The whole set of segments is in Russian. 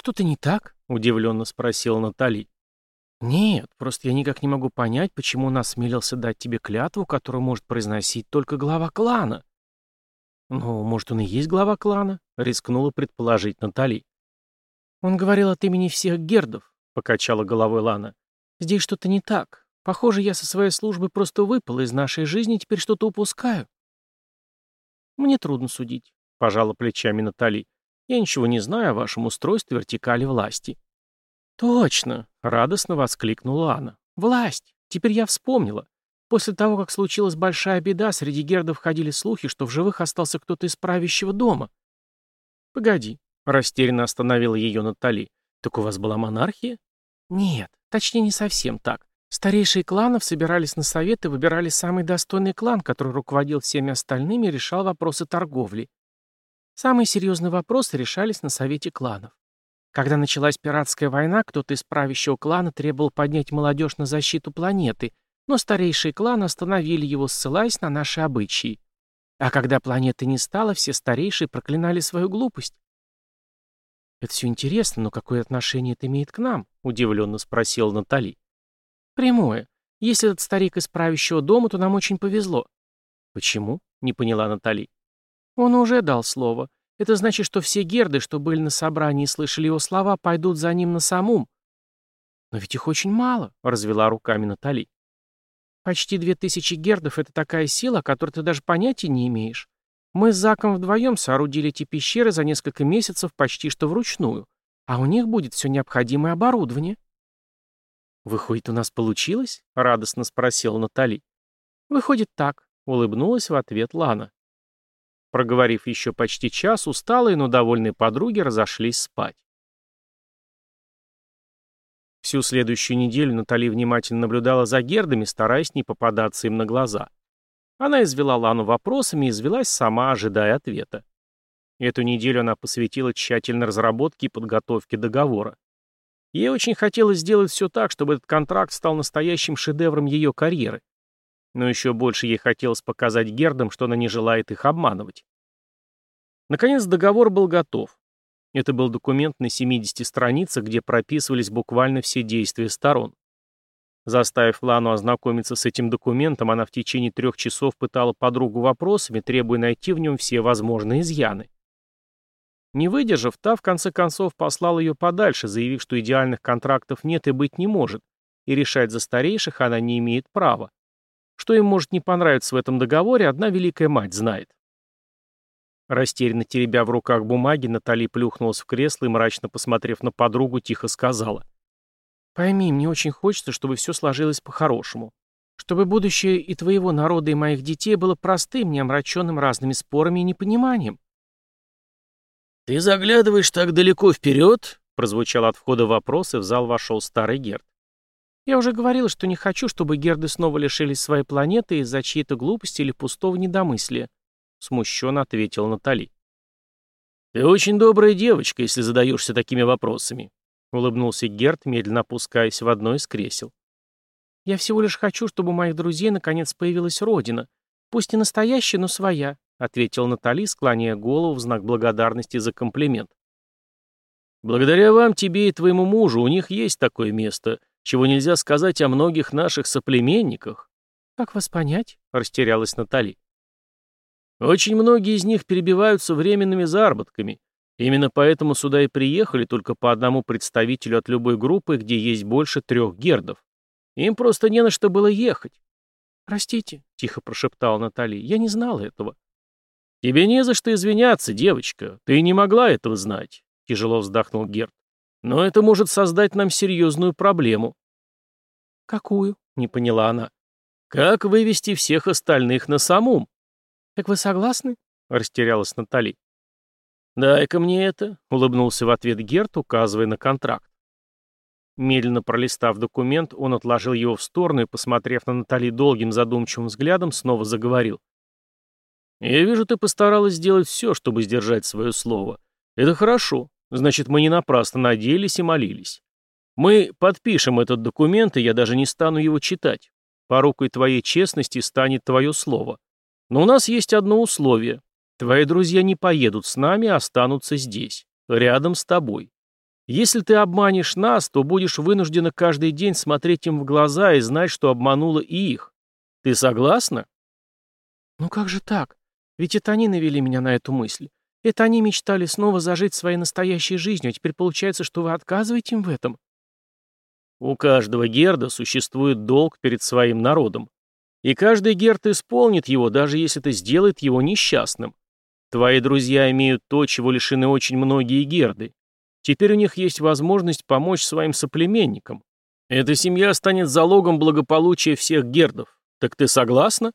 «Что-то не так?» — удивленно спросила Натали. «Нет, просто я никак не могу понять, почему он осмелился дать тебе клятву, которую может произносить только глава клана». «Ну, может, он и есть глава клана?» — рискнула предположить Натали. «Он говорил от имени всех гердов», — покачала головой Лана. «Здесь что-то не так. Похоже, я со своей службы просто выпала из нашей жизни и теперь что-то упускаю». «Мне трудно судить», — пожала плечами Натали. «Я ничего не знаю о вашем устройстве вертикали власти». «Точно!» — радостно воскликнула Анна. «Власть! Теперь я вспомнила. После того, как случилась большая беда, среди гердов ходили слухи, что в живых остался кто-то из правящего дома». «Погоди», — растерянно остановила ее Натали. «Так у вас была монархия?» «Нет, точнее не совсем так. Старейшие кланов собирались на совет и выбирали самый достойный клан, который руководил всеми остальными и решал вопросы торговли. Самые серьезные вопросы решались на совете кланов. Когда началась пиратская война, кто-то из правящего клана требовал поднять молодежь на защиту планеты, но старейшие кланы остановили его, ссылаясь на наши обычаи. А когда планеты не стало, все старейшие проклинали свою глупость. «Это все интересно, но какое отношение это имеет к нам?» — удивленно спросила Натали. «Прямое. Если этот старик из правящего дома, то нам очень повезло». «Почему?» — не поняла Натали. «Он уже дал слово. Это значит, что все герды, что были на собрании и слышали его слова, пойдут за ним на самум». «Но ведь их очень мало», — развела руками Натали. «Почти две тысячи гердов — это такая сила, о которой ты даже понятия не имеешь. Мы с Заком вдвоем соорудили эти пещеры за несколько месяцев почти что вручную, а у них будет все необходимое оборудование». «Выходит, у нас получилось?» — радостно спросила Натали. «Выходит так», — улыбнулась в ответ Лана. Проговорив еще почти час, усталые, но довольные подруги разошлись спать. Всю следующую неделю Натали внимательно наблюдала за гердами, стараясь не попадаться им на глаза. Она извела Лану вопросами и извелась сама, ожидая ответа. Эту неделю она посвятила тщательной разработке и подготовке договора. Ей очень хотелось сделать все так, чтобы этот контракт стал настоящим шедевром ее карьеры. Но еще больше ей хотелось показать Гердам, что она не желает их обманывать. Наконец договор был готов. Это был документ на 70 страницах, где прописывались буквально все действия сторон. Заставив Лану ознакомиться с этим документом, она в течение трех часов пытала подругу вопросами, требуя найти в нем все возможные изъяны. Не выдержав, та в конце концов послал ее подальше, заявив, что идеальных контрактов нет и быть не может, и решать за старейших она не имеет права. Что им может не понравиться в этом договоре, одна великая мать знает. Растерянно теребя в руках бумаги, Натали плюхнулась в кресло и, мрачно посмотрев на подругу, тихо сказала. «Пойми, мне очень хочется, чтобы все сложилось по-хорошему. Чтобы будущее и твоего народа, и моих детей было простым, не омраченным разными спорами и непониманием. «Ты заглядываешь так далеко вперед?» — прозвучал от входа вопрос, и в зал вошел старый Герд. «Я уже говорила, что не хочу, чтобы Герды снова лишились своей планеты из-за чьей-то глупости или пустого недомыслия», — смущенно ответила Натали. «Ты очень добрая девочка, если задаешься такими вопросами», — улыбнулся Герд, медленно опускаясь в одно из кресел. «Я всего лишь хочу, чтобы у моих друзей наконец появилась родина. Пусть не настоящая, но своя ответила Натали, склоняя голову в знак благодарности за комплимент. «Благодаря вам, тебе и твоему мужу, у них есть такое место, чего нельзя сказать о многих наших соплеменниках». «Как вас понять?» — растерялась Натали. «Очень многие из них перебиваются временными заработками. Именно поэтому сюда и приехали только по одному представителю от любой группы, где есть больше трех гердов. Им просто не на что было ехать». «Простите», — тихо прошептала Натали, — «я не знала этого». «Тебе не за что извиняться, девочка. Ты не могла этого знать», — тяжело вздохнул Герд. «Но это может создать нам серьезную проблему». «Какую?» — не поняла она. «Как вывести всех остальных на самум?» «Так вы согласны?» — растерялась Натали. «Дай-ка мне это», — улыбнулся в ответ Герт, указывая на контракт. Медленно пролистав документ, он отложил его в сторону и, посмотрев на Натали долгим задумчивым взглядом, снова заговорил. «Я вижу, ты постаралась сделать все, чтобы сдержать свое слово. Это хорошо. Значит, мы не напрасно надеялись и молились. Мы подпишем этот документ, и я даже не стану его читать. Порукой твоей честности станет твое слово. Но у нас есть одно условие. Твои друзья не поедут с нами, а останутся здесь, рядом с тобой. Если ты обманешь нас, то будешь вынуждена каждый день смотреть им в глаза и знать, что обманула и их. Ты согласна? Ну как же так? Ведь это они навели меня на эту мысль. Это они мечтали снова зажить своей настоящей жизнью, а теперь получается, что вы отказываете им в этом? У каждого герда существует долг перед своим народом. И каждый герд исполнит его, даже если это сделает его несчастным. Твои друзья имеют то, чего лишены очень многие герды. Теперь у них есть возможность помочь своим соплеменникам. Эта семья станет залогом благополучия всех гердов. Так ты согласна?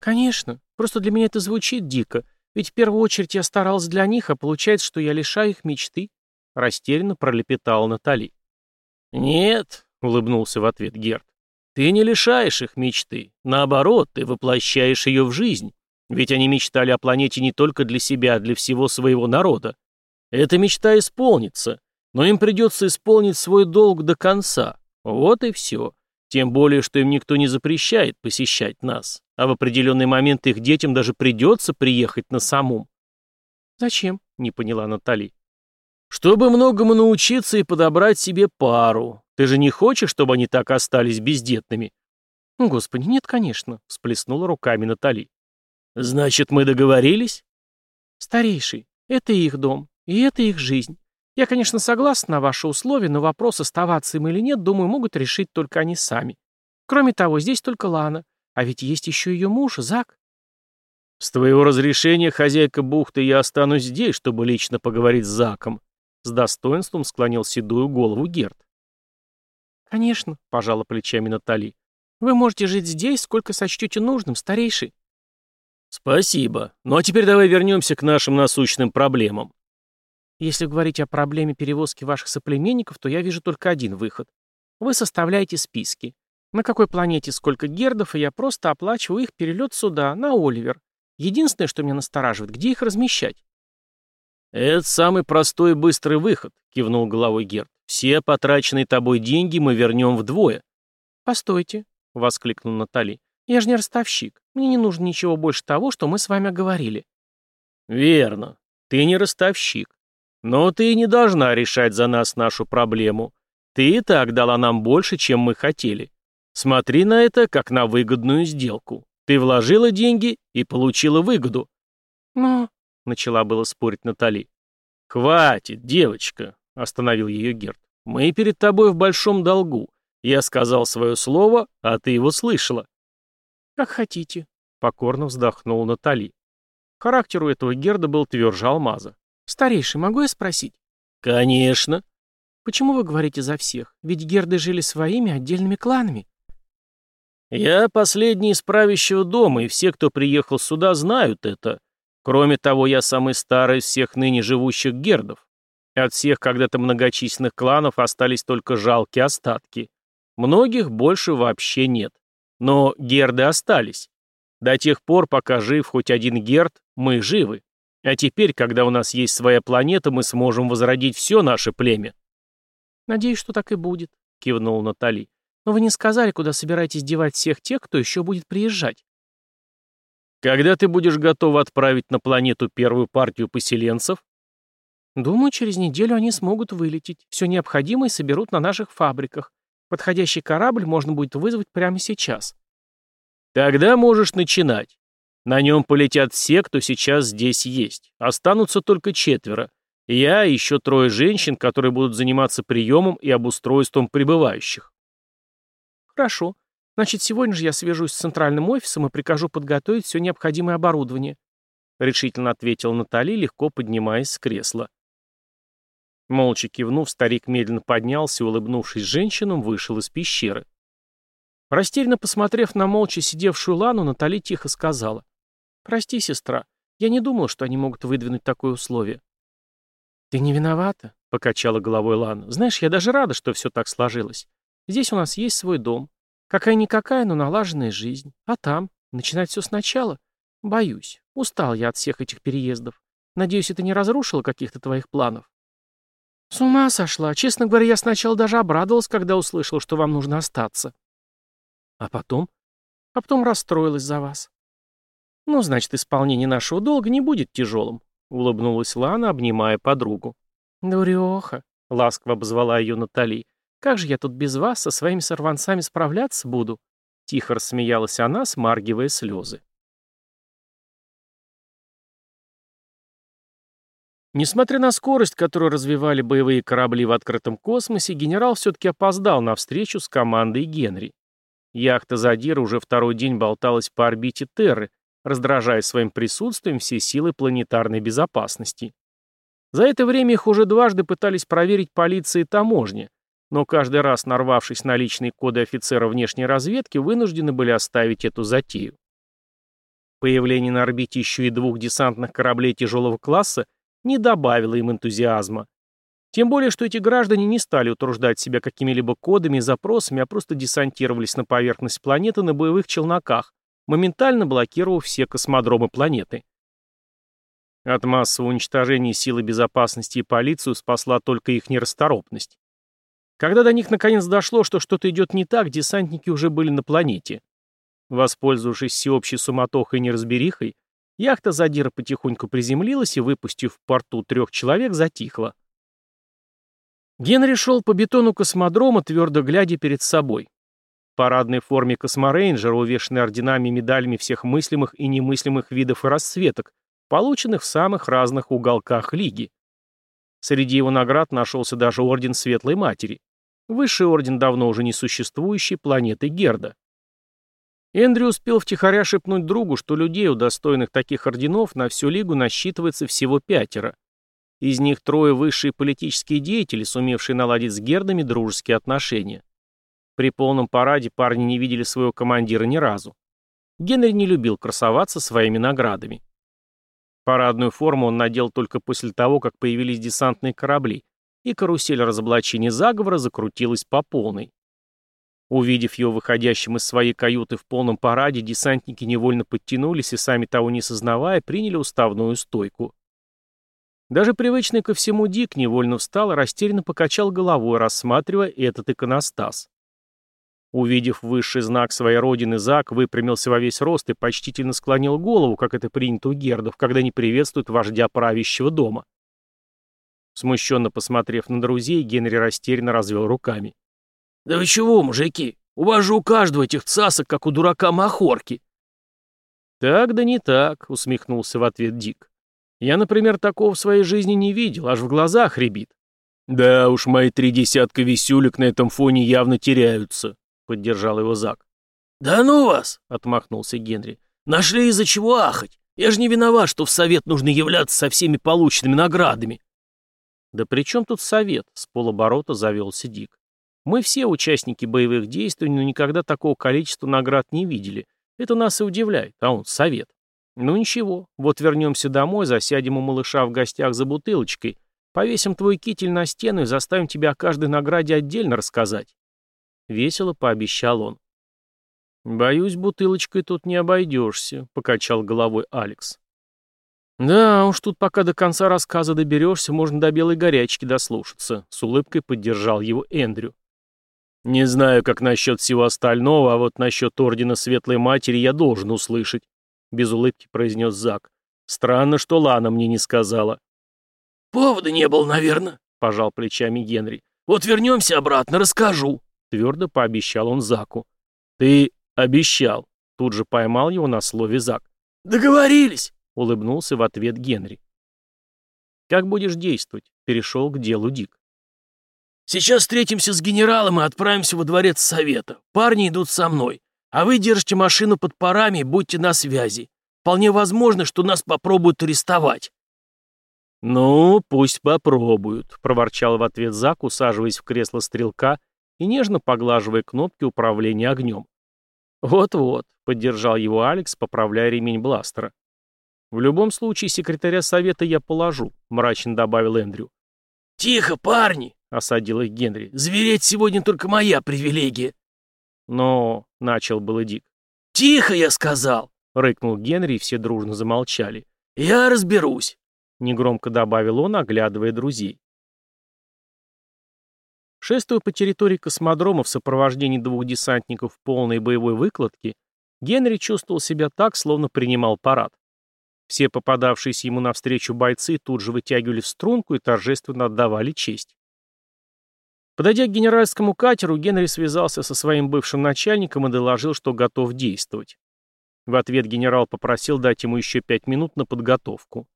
Конечно. Просто для меня это звучит дико. Ведь в первую очередь я старался для них, а получается, что я лишаю их мечты. Растерянно пролепетала Натали. Нет, улыбнулся в ответ Герд. Ты не лишаешь их мечты. Наоборот, ты воплощаешь ее в жизнь. Ведь они мечтали о планете не только для себя, а для всего своего народа. Эта мечта исполнится, но им придется исполнить свой долг до конца. Вот и все. Тем более, что им никто не запрещает посещать нас, а в определенный момент их детям даже придется приехать на самум. «Зачем?» — не поняла Натали. «Чтобы многому научиться и подобрать себе пару. Ты же не хочешь, чтобы они так остались бездетными?» «Господи, нет, конечно», — всплеснула руками Натали. «Значит, мы договорились?» «Старейший, это их дом. И это их жизнь. Я, конечно, согласна на ваши условия, но вопрос, оставаться им или нет, думаю, могут решить только они сами. Кроме того, здесь только Лана. А ведь есть еще ее муж, Зак. С твоего разрешения, хозяйка бухты, я останусь здесь, чтобы лично поговорить с Заком. С достоинством склонил седую голову Герд. Конечно, пожала плечами Натали. Вы можете жить здесь, сколько сочтете нужным, старейший. Спасибо. Ну а теперь давай вернемся к нашим насущным проблемам. Если говорить о проблеме перевозки ваших соплеменников, то я вижу только один выход. Вы составляете списки. На какой планете сколько гердов, и я просто оплачиваю их перелет сюда, на Оливер. Единственное, что меня настораживает, где их размещать? «Это самый простой и быстрый выход», — кивнул головой Герд. «Все потраченные тобой деньги мы вернем вдвое». «Постойте», — воскликнул Натали. «Я же не ростовщик. Мне не нужно ничего больше того, что мы с вами оговорили». «Верно. Ты не ростовщик. Но ты не должна решать за нас нашу проблему. Ты и так дала нам больше, чем мы хотели. Смотри на это, как на выгодную сделку. Ты вложила деньги и получила выгоду. Но... — начала было спорить Натали. «Хватит, девочка», — остановил ее Герд. «Мы перед тобой в большом долгу. Я сказал свое слово, а ты его слышала». «Как хотите», — покорно вздохнул Натали. Характер у этого Герда был тверже алмаза. «Старейший, могу я спросить?» «Конечно». «Почему вы говорите за всех? Ведь герды жили своими отдельными кланами». «Я последний из правящего дома, и все, кто приехал сюда, знают это. Кроме того, я самый старый из всех ныне живущих гердов. От всех когда-то многочисленных кланов остались только жалкие остатки. Многих больше вообще нет. Но герды остались. До тех пор, пока жив хоть один герд, мы живы. А теперь, когда у нас есть своя планета, мы сможем возродить все наше племя. Надеюсь, что так и будет, кивнул Натали. Но вы не сказали, куда собираетесь девать всех тех, кто еще будет приезжать. Когда ты будешь готова отправить на планету первую партию поселенцев? Думаю, через неделю они смогут вылететь. Все необходимое соберут на наших фабриках. Подходящий корабль можно будет вызвать прямо сейчас. Тогда можешь начинать. На нем полетят все, кто сейчас здесь есть. Останутся только четверо. Я и еще трое женщин, которые будут заниматься приемом и обустройством прибывающих. Хорошо. Значит, сегодня же я свяжусь с центральным офисом и прикажу подготовить все необходимое оборудование. Решительно ответила Натали, легко поднимаясь с кресла. Молча кивнув, старик медленно поднялся и, улыбнувшись женщинам, вышел из пещеры. Растерянно посмотрев на молча сидевшую Лану, Натали тихо сказала. «Прости, сестра, я не думал, что они могут выдвинуть такое условие». «Ты не виновата», — покачала головой Лана. «Знаешь, я даже рада, что все так сложилось. Здесь у нас есть свой дом. Какая-никакая, но налаженная жизнь. А там? Начинать все сначала? Боюсь. Устал я от всех этих переездов. Надеюсь, это не разрушило каких-то твоих планов?» «С ума сошла. Честно говоря, я сначала даже обрадовалась, когда услышала, что вам нужно остаться». «А потом?» «А потом расстроилась за вас. «Ну, значит, исполнение нашего долга не будет тяжелым», — улыбнулась Лана, обнимая подругу. «Дуреха», — ласково обозвала ее Натали. «Как же я тут без вас со своими сорванцами справляться буду?» Тихо рассмеялась она, смаргивая слезы. Несмотря на скорость, которую развивали боевые корабли в открытом космосе, генерал все-таки опоздал на встречу с командой Генри. Яхта Задира уже второй день болталась по орбите Терры, раздражая своим присутствием все силы планетарной безопасности. За это время их уже дважды пытались проверить полиция и таможня, но каждый раз, нарвавшись на личные коды офицера внешней разведки, вынуждены были оставить эту затею. Появление на орбите еще и двух десантных кораблей тяжелого класса не добавило им энтузиазма. Тем более, что эти граждане не стали утруждать себя какими-либо кодами и запросами, а просто десантировались на поверхность планеты на боевых челноках, моментально блокировав все космодромы планеты. От массового уничтожения силы безопасности и полицию спасла только их нерасторопность. Когда до них наконец дошло, что что-то идет не так, десантники уже были на планете. Воспользовавшись всеобщей суматохой и неразберихой, яхта Задира потихоньку приземлилась и, выпустив в порту трех человек, затихла. Генри шел по бетону космодрома, твердо глядя перед собой. В парадной форме косморейнджера, увешанный орденами и медалями всех мыслимых и немыслимых видов и расцветок, полученных в самых разных уголках Лиги. Среди его наград нашелся даже Орден Светлой Матери. Высший орден давно уже не существующей планеты Герда. Эндрю успел втихаря шепнуть другу, что людей, удостоенных таких орденов, на всю лигу насчитывается всего пятеро. Из них трое высшие политические деятели, сумевшие наладить с Гердами дружеские отношения. При полном параде парни не видели своего командира ни разу. Генри не любил красоваться своими наградами. Парадную форму он надел только после того, как появились десантные корабли, и карусель разоблачения заговора закрутилась по полной. Увидев его выходящим из своей каюты в полном параде, десантники невольно подтянулись и, сами того не сознавая, приняли уставную стойку. Даже привычный ко всему Дик невольно встал и растерянно покачал головой, рассматривая этот иконостас. Увидев высший знак своей родины, Зак выпрямился во весь рост и почтительно склонил голову, как это принято у гердов, когда они приветствуют вождя правящего дома. Смущенно посмотрев на друзей, Генри растерянно развел руками. «Да вы чего, мужики? У вас же у каждого этих цасок, как у дурака махорки!» «Так да не так», — усмехнулся в ответ Дик. «Я, например, такого в своей жизни не видел, аж в глазах рябит». «Да уж, мои три десятка висюлек на этом фоне явно теряются», — поддержал его Зак. «Да ну вас!» — отмахнулся Генри. «Нашли из-за чего ахать? Я же не виноват, что в совет нужно являться со всеми полученными наградами». «Да при чем тут совет?» — с полоборота завелся Дик. «Мы все участники боевых действий, но никогда такого количества наград не видели. Это нас и удивляет, а он совет. Ну ничего, вот вернемся домой, засядем у малыша в гостях за бутылочкой, повесим твой китель на стену и заставим тебя о каждой награде отдельно рассказать». Весело пообещал он. «Боюсь, бутылочкой тут не обойдешься», — покачал головой Алекс. «Да уж тут пока до конца рассказа доберешься, можно до белой горячки дослушаться», — с улыбкой поддержал его Эндрю. «Не знаю, как насчет всего остального, а вот насчет Ордена Светлой Матери я должен услышать», — без улыбки произнес Зак. «Странно, что Лана мне не сказала». «Повода не было, наверное», — пожал плечами Генри. «Вот вернемся обратно, расскажу», — твердо пообещал он Заку. «Ты обещал», — тут же поймал его на слове Зак. «Договорились», — улыбнулся в ответ Генри. «Как будешь действовать?» — перешел к делу Дик. «Сейчас встретимся с генералом и отправимся во дворец совета. Парни идут со мной. А вы держите машину под парами и будьте на связи. Вполне возможно, что нас попробуют арестовать». «Ну, пусть попробуют», — проворчал в ответ Зак, усаживаясь в кресло стрелка и нежно поглаживая кнопки управления огнем. «Вот-вот», — поддержал его Алекс, поправляя ремень бластера. «В любом случае, секретаря совета я положу», — мрачно добавил Эндрю. «Тихо, парни!» — осадил их Генри. «Звереть сегодня только моя привилегия». «Но...» — начал было Дик. «Тихо, я сказал!» — рыкнул Генри, и все дружно замолчали. «Я разберусь!» — негромко добавил он, оглядывая друзей. Шествуя по территории космодрома в сопровождении двух десантников в полной боевой выкладке, Генри чувствовал себя так, словно принимал парад. Все попадавшиеся ему навстречу бойцы тут же вытягивали в струнку и торжественно отдавали честь. Подойдя к генеральскому катеру, Генри связался со своим бывшим начальником и доложил, что готов действовать. В ответ генерал попросил дать ему еще пять минут на подготовку.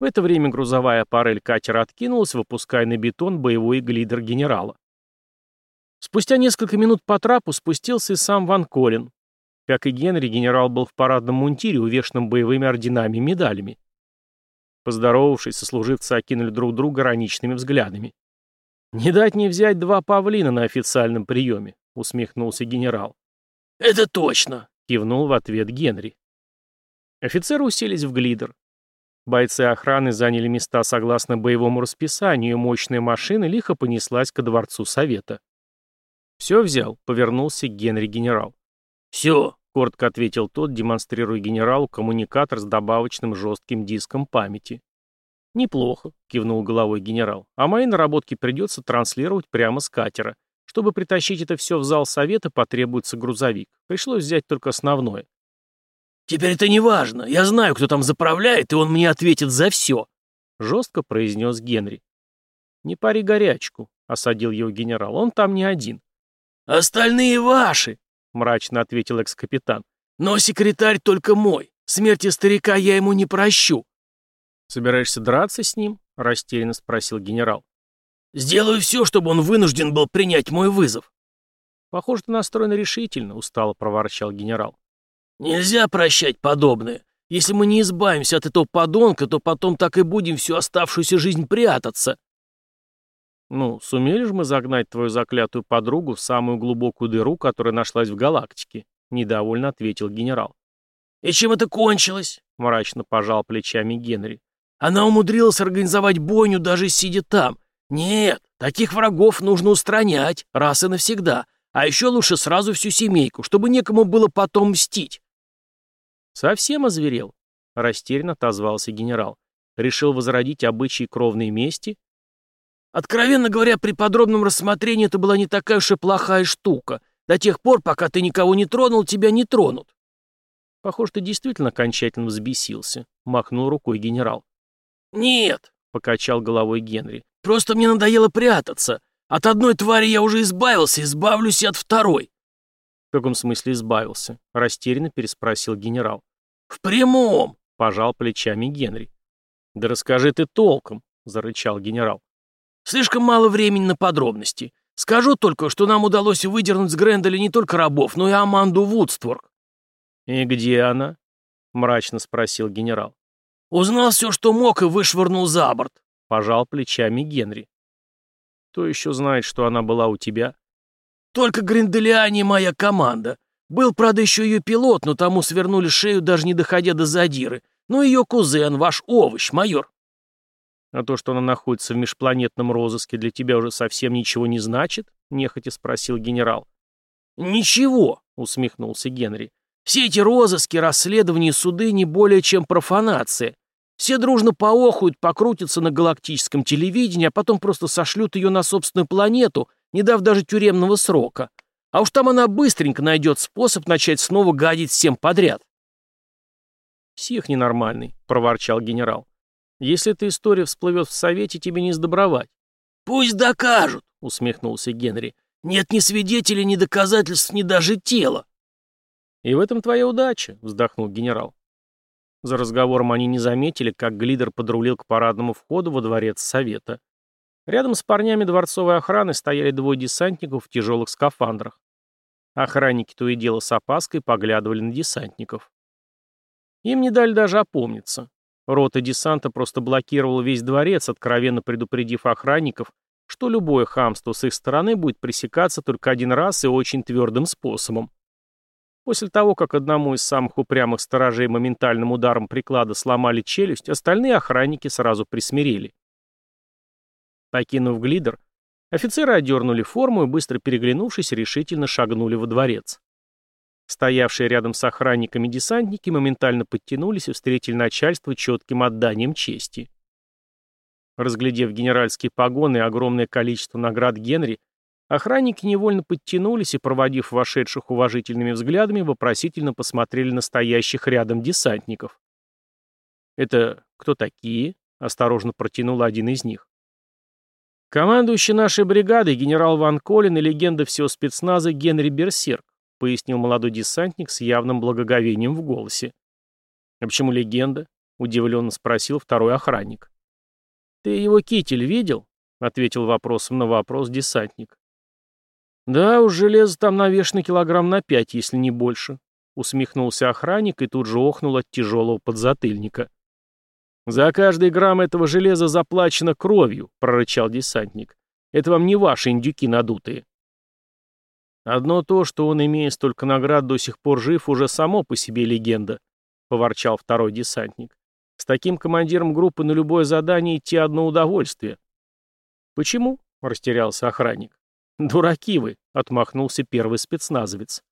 В это время грузовая аппарель катера откинулась, выпуская на бетон боевой глидер генерала. Спустя несколько минут по трапу спустился и сам Ван Колин. Как и Генри, генерал был в парадном мунтире, увешанном боевыми орденами и медалями. Поздоровавшись, сослуживцы окинули друг друга ироничными взглядами. «Не дать не взять два павлина на официальном приеме», — усмехнулся генерал. «Это точно», — кивнул в ответ Генри. Офицеры уселись в глидер. Бойцы охраны заняли места согласно боевому расписанию, и мощная машина лихо понеслась ко дворцу совета. «Все взял», — повернулся Генри генерал. «Все», — коротко ответил тот, демонстрируя генералу коммуникатор с добавочным жестким диском памяти. «Неплохо», — кивнул головой генерал. «А мои наработки придется транслировать прямо с катера. Чтобы притащить это все в зал совета, потребуется грузовик. Пришлось взять только основное». «Теперь это не важно. Я знаю, кто там заправляет, и он мне ответит за все», — жестко произнес Генри. «Не пари горячку», — осадил его генерал. «Он там не один». «Остальные ваши», — мрачно ответил экс-капитан. «Но секретарь только мой. Смерти старика я ему не прощу». «Собираешься драться с ним?» — растерянно спросил генерал. «Сделаю все, чтобы он вынужден был принять мой вызов». «Похоже, ты настроен решительно», — устало проворчал генерал. «Нельзя прощать подобное. Если мы не избавимся от этого подонка, то потом так и будем всю оставшуюся жизнь прятаться». «Ну, сумели же мы загнать твою заклятую подругу в самую глубокую дыру, которая нашлась в галактике?» — недовольно ответил генерал. «И чем это кончилось?» — мрачно пожал плечами Генри. Она умудрилась организовать бойню, даже сидя там. Нет, таких врагов нужно устранять, раз и навсегда. А еще лучше сразу всю семейку, чтобы некому было потом мстить. Совсем озверел, растерянно отозвался генерал. Решил возродить обычаи кровной мести? Откровенно говоря, при подробном рассмотрении это была не такая уж и плохая штука. До тех пор, пока ты никого не тронул, тебя не тронут. Похоже, ты действительно окончательно взбесился, махнул рукой генерал. «Нет», — покачал головой Генри, — «просто мне надоело прятаться. От одной твари я уже избавился, избавлюсь и от второй». «В каком смысле избавился?» — растерянно переспросил генерал. «В прямом», — пожал плечами Генри. «Да расскажи ты толком», — зарычал генерал. «Слишком мало времени на подробности. Скажу только, что нам удалось выдернуть с Гренделя не только рабов, но и Аманду Вудстворк». «И где она?» — мрачно спросил генерал. Узнал все, что мог, и вышвырнул за борт. Пожал плечами Генри. Кто еще знает, что она была у тебя? Только Гринделиане моя команда. Был, правда, еще ее пилот, но тому свернули шею, даже не доходя до задиры. Ну, ее кузен, ваш овощ, майор. А то, что она находится в межпланетном розыске, для тебя уже совсем ничего не значит? Нехотя спросил генерал. Ничего, усмехнулся Генри. Все эти розыски, расследования и суды не более чем профанация. Все дружно поохуют, покрутятся на галактическом телевидении, а потом просто сошлют ее на собственную планету, не дав даже тюремного срока. А уж там она быстренько найдет способ начать снова гадить всем подряд. «Псих ненормальный», — проворчал генерал. «Если эта история всплывет в Совете, тебе не сдобровать». «Пусть докажут», — усмехнулся Генри. «Нет ни свидетелей, ни доказательств, ни даже тела». «И в этом твоя удача», — вздохнул генерал. За разговором они не заметили, как Глидер подрулил к парадному входу во дворец Совета. Рядом с парнями дворцовой охраны стояли двое десантников в тяжелых скафандрах. Охранники то и дело с опаской поглядывали на десантников. Им не дали даже опомниться. Рота десанта просто блокировала весь дворец, откровенно предупредив охранников, что любое хамство с их стороны будет пресекаться только один раз и очень твердым способом. После того, как одному из самых упрямых сторожей моментальным ударом приклада сломали челюсть, остальные охранники сразу присмирели. Покинув глидер, офицеры одернули форму и, быстро переглянувшись, решительно шагнули во дворец. Стоявшие рядом с охранниками десантники моментально подтянулись и встретили начальство четким отданием чести. Разглядев генеральские погоны и огромное количество наград Генри, Охранники невольно подтянулись и, проводив вошедших уважительными взглядами, вопросительно посмотрели на стоящих рядом десантников. «Это кто такие?» — осторожно протянул один из них. Командующий нашей бригадой генерал Ван Колин и легенда всего спецназа Генри Берсерк, пояснил молодой десантник с явным благоговением в голосе. «А почему легенда?» — удивленно спросил второй охранник. «Ты его китель видел?» — ответил вопросом на вопрос десантник. «Да, уж железо там навешано килограмм на пять, если не больше», — усмехнулся охранник и тут же охнул от тяжелого подзатыльника. «За каждый грамм этого железа заплачено кровью», — прорычал десантник. «Это вам не ваши индюки надутые». «Одно то, что он, имея столько наград, до сих пор жив, уже само по себе легенда», — поворчал второй десантник. «С таким командиром группы на любое задание идти одно удовольствие». «Почему?» — растерялся охранник. «Дураки вы», — отмахнулся первый спецназовец.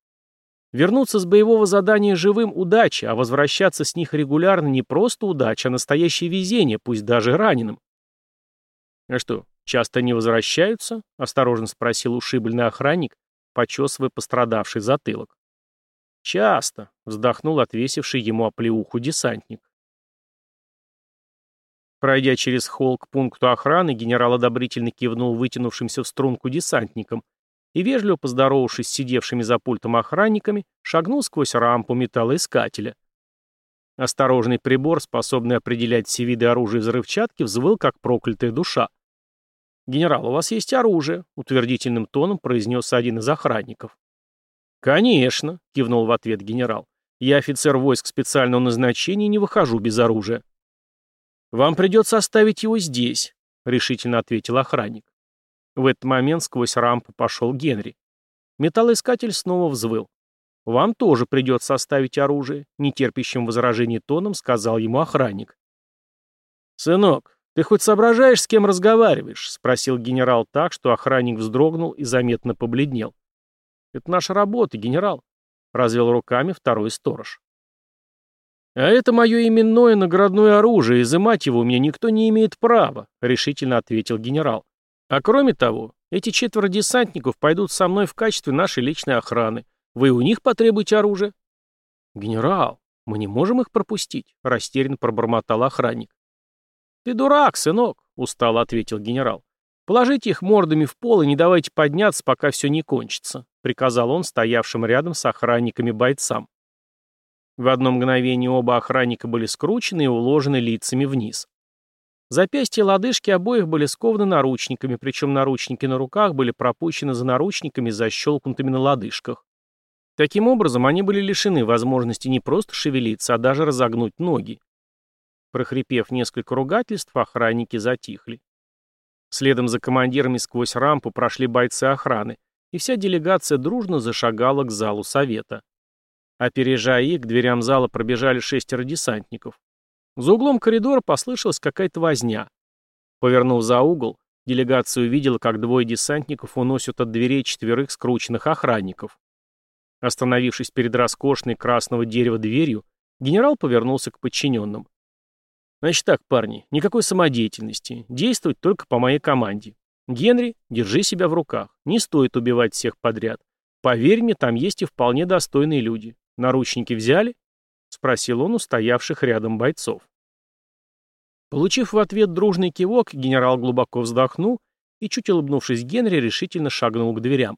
Вернуться с боевого задания живым – удача, а возвращаться с них регулярно не просто удача, а настоящее везение, пусть даже раненым. «А что, часто не возвращаются?» – осторожно спросил ушибленный охранник, почесывая пострадавший затылок. «Часто», — вздохнул отвесивший ему оплеуху десантник. Пройдя через холл к пункту охраны, генерал одобрительно кивнул вытянувшимся в струнку десантникам и, вежливо поздоровавшись с сидевшими за пультом охранниками, шагнул сквозь рампу металлоискателя. Осторожный прибор, способный определять все виды оружия взрывчатки, взвыл, как проклятая душа. «Генерал, у вас есть оружие», — утвердительным тоном произнес один из охранников. «Конечно», — кивнул в ответ генерал. «Я офицер войск специального назначения и не выхожу без оружия». «Вам придется оставить его здесь», — решительно ответил охранник. В этот момент сквозь рампу пошел Генри. Металлоискатель снова взвыл. «Вам тоже придется оставить оружие», — нетерпящим возражений тоном сказал ему охранник. «Сынок, ты хоть соображаешь, с кем разговариваешь?» — спросил генерал так, что охранник вздрогнул и заметно побледнел. «Это наша работа, генерал», — развел руками второй сторож. «А это мое именное наградное оружие, изымать его у меня никто не имеет права», — решительно ответил генерал. А кроме того, эти четверо десантников пойдут со мной в качестве нашей личной охраны. Вы у них потребуете оружие? Генерал, мы не можем их пропустить, растерянно пробормотал охранник. Ты дурак, сынок, устало ответил генерал. Положите их мордами в пол и не давайте подняться, пока все не кончится, приказал он стоявшим рядом с охранниками бойцам. В одно мгновение оба охранника были скручены и уложены лицами вниз. Запястья и лодыжки обоих были скованы наручниками, причем наручники на руках были пропущены за наручниками, защелкнутыми на лодыжках. Таким образом, они были лишены возможности не просто шевелиться, а даже разогнуть ноги. Прохрипев несколько ругательств, охранники затихли. Следом за командирами сквозь рампу прошли бойцы охраны, и вся делегация дружно зашагала к залу совета. Опережая их, к дверям зала пробежали шестеро десантников. За углом коридора послышалась какая-то возня. Повернув за угол, делегация увидела, как двое десантников уносят от дверей четверых скрученных охранников. Остановившись перед роскошной красного дерева дверью, генерал повернулся к подчиненным. «Значит так, парни, никакой самодеятельности. Действовать только по моей команде. Генри, держи себя в руках. Не стоит убивать всех подряд. Поверь мне, там есть и вполне достойные люди. Наручники взяли?» — спросил он у стоявших рядом бойцов. Получив в ответ дружный кивок, генерал глубоко вздохнул и, чуть улыбнувшись Генри, решительно шагнул к дверям.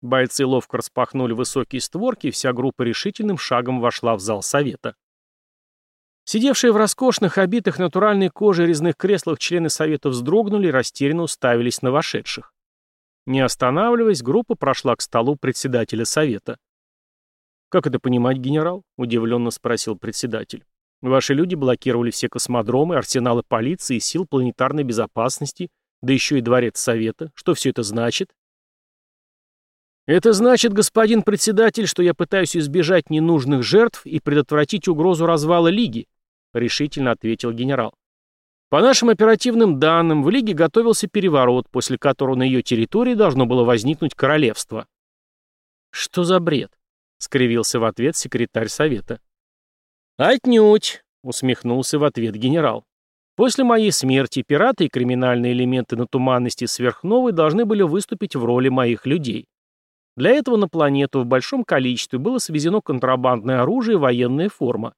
Бойцы ловко распахнули высокие створки, и вся группа решительным шагом вошла в зал совета. Сидевшие в роскошных, обитых натуральной кожей резных креслах члены совета вздрогнули и растерянно уставились на вошедших. Не останавливаясь, группа прошла к столу председателя совета. «Как это понимать, генерал?» – удивленно спросил председатель. Ваши люди блокировали все космодромы, арсеналы полиции и сил планетарной безопасности, да еще и дворец совета. Что все это значит? Это значит, господин председатель, что я пытаюсь избежать ненужных жертв и предотвратить угрозу развала Лиги, решительно ответил генерал. По нашим оперативным данным, в Лиге готовился переворот, после которого на ее территории должно было возникнуть королевство. Что за бред? скривился в ответ секретарь совета. «Отнюдь», — усмехнулся в ответ генерал. «После моей смерти пираты и криминальные элементы на туманности сверхновой должны были выступить в роли моих людей. Для этого на планету в большом количестве было свезено контрабандное оружие и военная форма.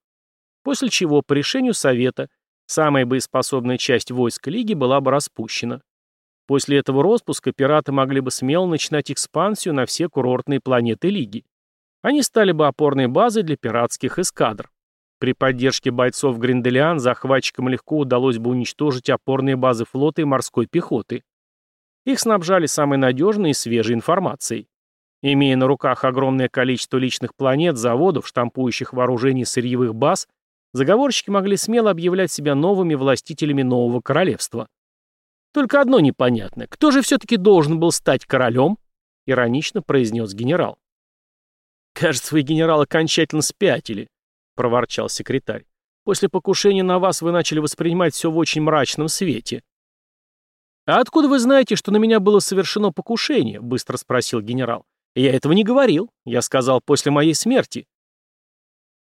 После чего, по решению Совета, самая боеспособная часть войск Лиги была бы распущена. После этого распуска пираты могли бы смело начинать экспансию на все курортные планеты Лиги. Они стали бы опорной базой для пиратских эскадр. При поддержке бойцов Гринделиан захватчикам легко удалось бы уничтожить опорные базы флота и морской пехоты. Их снабжали самой надежной и свежей информацией. Имея на руках огромное количество личных планет, заводов, штампующих вооружений сырьевых баз, заговорщики могли смело объявлять себя новыми властителями нового королевства. Только одно непонятно. Кто же все-таки должен был стать королем? Иронично произнес генерал. Кажется, вы, генерал, окончательно спятили, проворчал секретарь. После покушения на вас вы начали воспринимать все в очень мрачном свете. «А откуда вы знаете, что на меня было совершено покушение?» — быстро спросил генерал. «Я этого не говорил. Я сказал после моей смерти».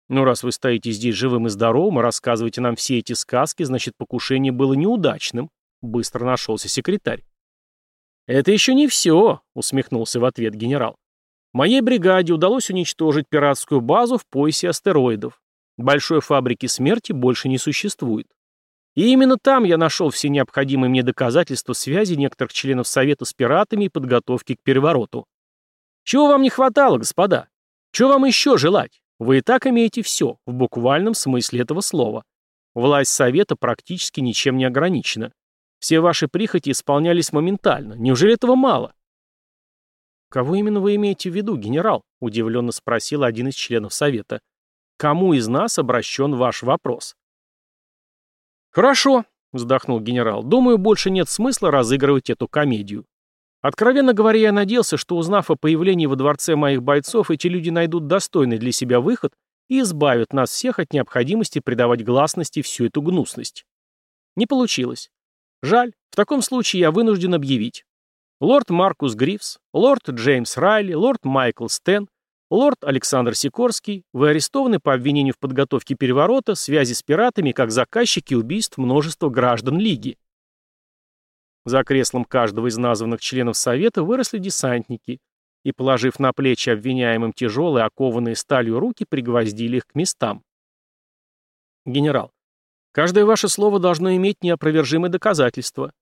«Ну, раз вы стоите здесь живым и здоровым и рассказываете нам все эти сказки, значит, покушение было неудачным», — быстро нашелся секретарь. «Это еще не все», — усмехнулся в ответ генерал. «Моей бригаде удалось уничтожить пиратскую базу в поясе астероидов. Большой фабрики смерти больше не существует. И именно там я нашел все необходимые мне доказательства связи некоторых членов Совета с пиратами и подготовки к перевороту. Чего вам не хватало, господа? Чего вам еще желать? Вы и так имеете все, в буквальном смысле этого слова. Власть Совета практически ничем не ограничена. Все ваши прихоти исполнялись моментально. Неужели этого мало? «Кого именно вы имеете в виду, генерал?» – удивленно спросил один из членов Совета. «Кому из нас обращен ваш вопрос?» «Хорошо», — вздохнул генерал. «Думаю, больше нет смысла разыгрывать эту комедию. Откровенно говоря, я надеялся, что, узнав о появлении во дворце моих бойцов, эти люди найдут достойный для себя выход и избавят нас всех от необходимости придавать гласности всю эту гнусность. Не получилось. Жаль, в таком случае я вынужден объявить. Лорд Маркус Грифс, лорд Джеймс Райли, лорд Майкл Стен, Лорд Александр Сикорский, вы арестованы по обвинению в подготовке переворота, связи с пиратами, как заказчики убийств множества граждан Лиги. За креслом каждого из названных членов Совета выросли десантники и, положив на плечи обвиняемым тяжелые, окованные сталью руки, пригвоздили их к местам. Генерал, каждое ваше слово должно иметь неопровержимые доказательства.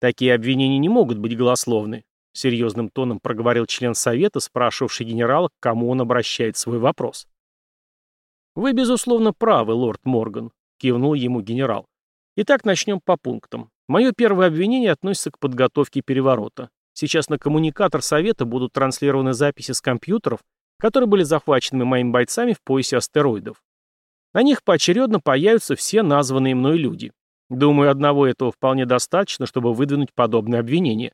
Такие обвинения не могут быть голословны. — серьезным тоном проговорил член совета, спрашивавший генерала, к кому он обращает свой вопрос. «Вы, безусловно, правы, лорд Морган», — кивнул ему генерал. «Итак, начнем по пунктам. Мое первое обвинение относится к подготовке переворота. Сейчас на коммуникатор совета будут транслированы записи с компьютеров, которые были захвачены моими бойцами в поясе астероидов. На них поочередно появятся все названные мной люди. Думаю, одного этого вполне достаточно, чтобы выдвинуть подобное обвинение.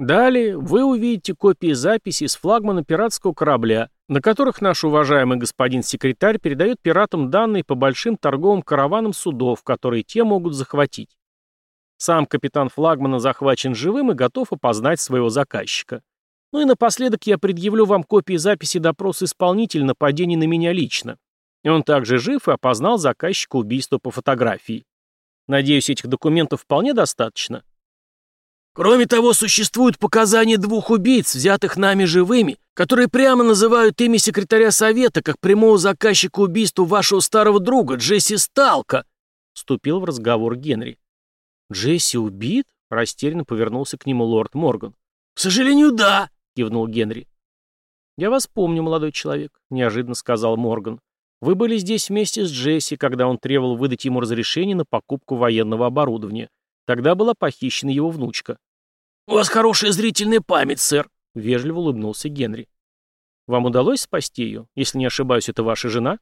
Далее вы увидите копии записей с флагмана пиратского корабля, на которых наш уважаемый господин секретарь передает пиратам данные по большим торговым караванам судов, которые те могут захватить. Сам капитан флагмана захвачен живым и готов опознать своего заказчика. Ну и напоследок я предъявлю вам копии записи допроса исполнителя нападений на меня лично. И он также жив и опознал заказчика убийства по фотографии. Надеюсь, этих документов вполне достаточно. Кроме того, существуют показания двух убийц, взятых нами живыми, которые прямо называют имя секретаря Совета как прямого заказчика убийства вашего старого друга, Джесси Сталка», — вступил в разговор Генри. «Джесси убит?» — растерянно повернулся к нему лорд Морган. «К сожалению, да», — кивнул Генри. «Я вас помню, молодой человек», — неожиданно сказал Морган. «Вы были здесь вместе с Джесси, когда он требовал выдать ему разрешение на покупку военного оборудования. Тогда была похищена его внучка. «У вас хорошая зрительная память, сэр», — вежливо улыбнулся Генри. «Вам удалось спасти ее? Если не ошибаюсь, это ваша жена?»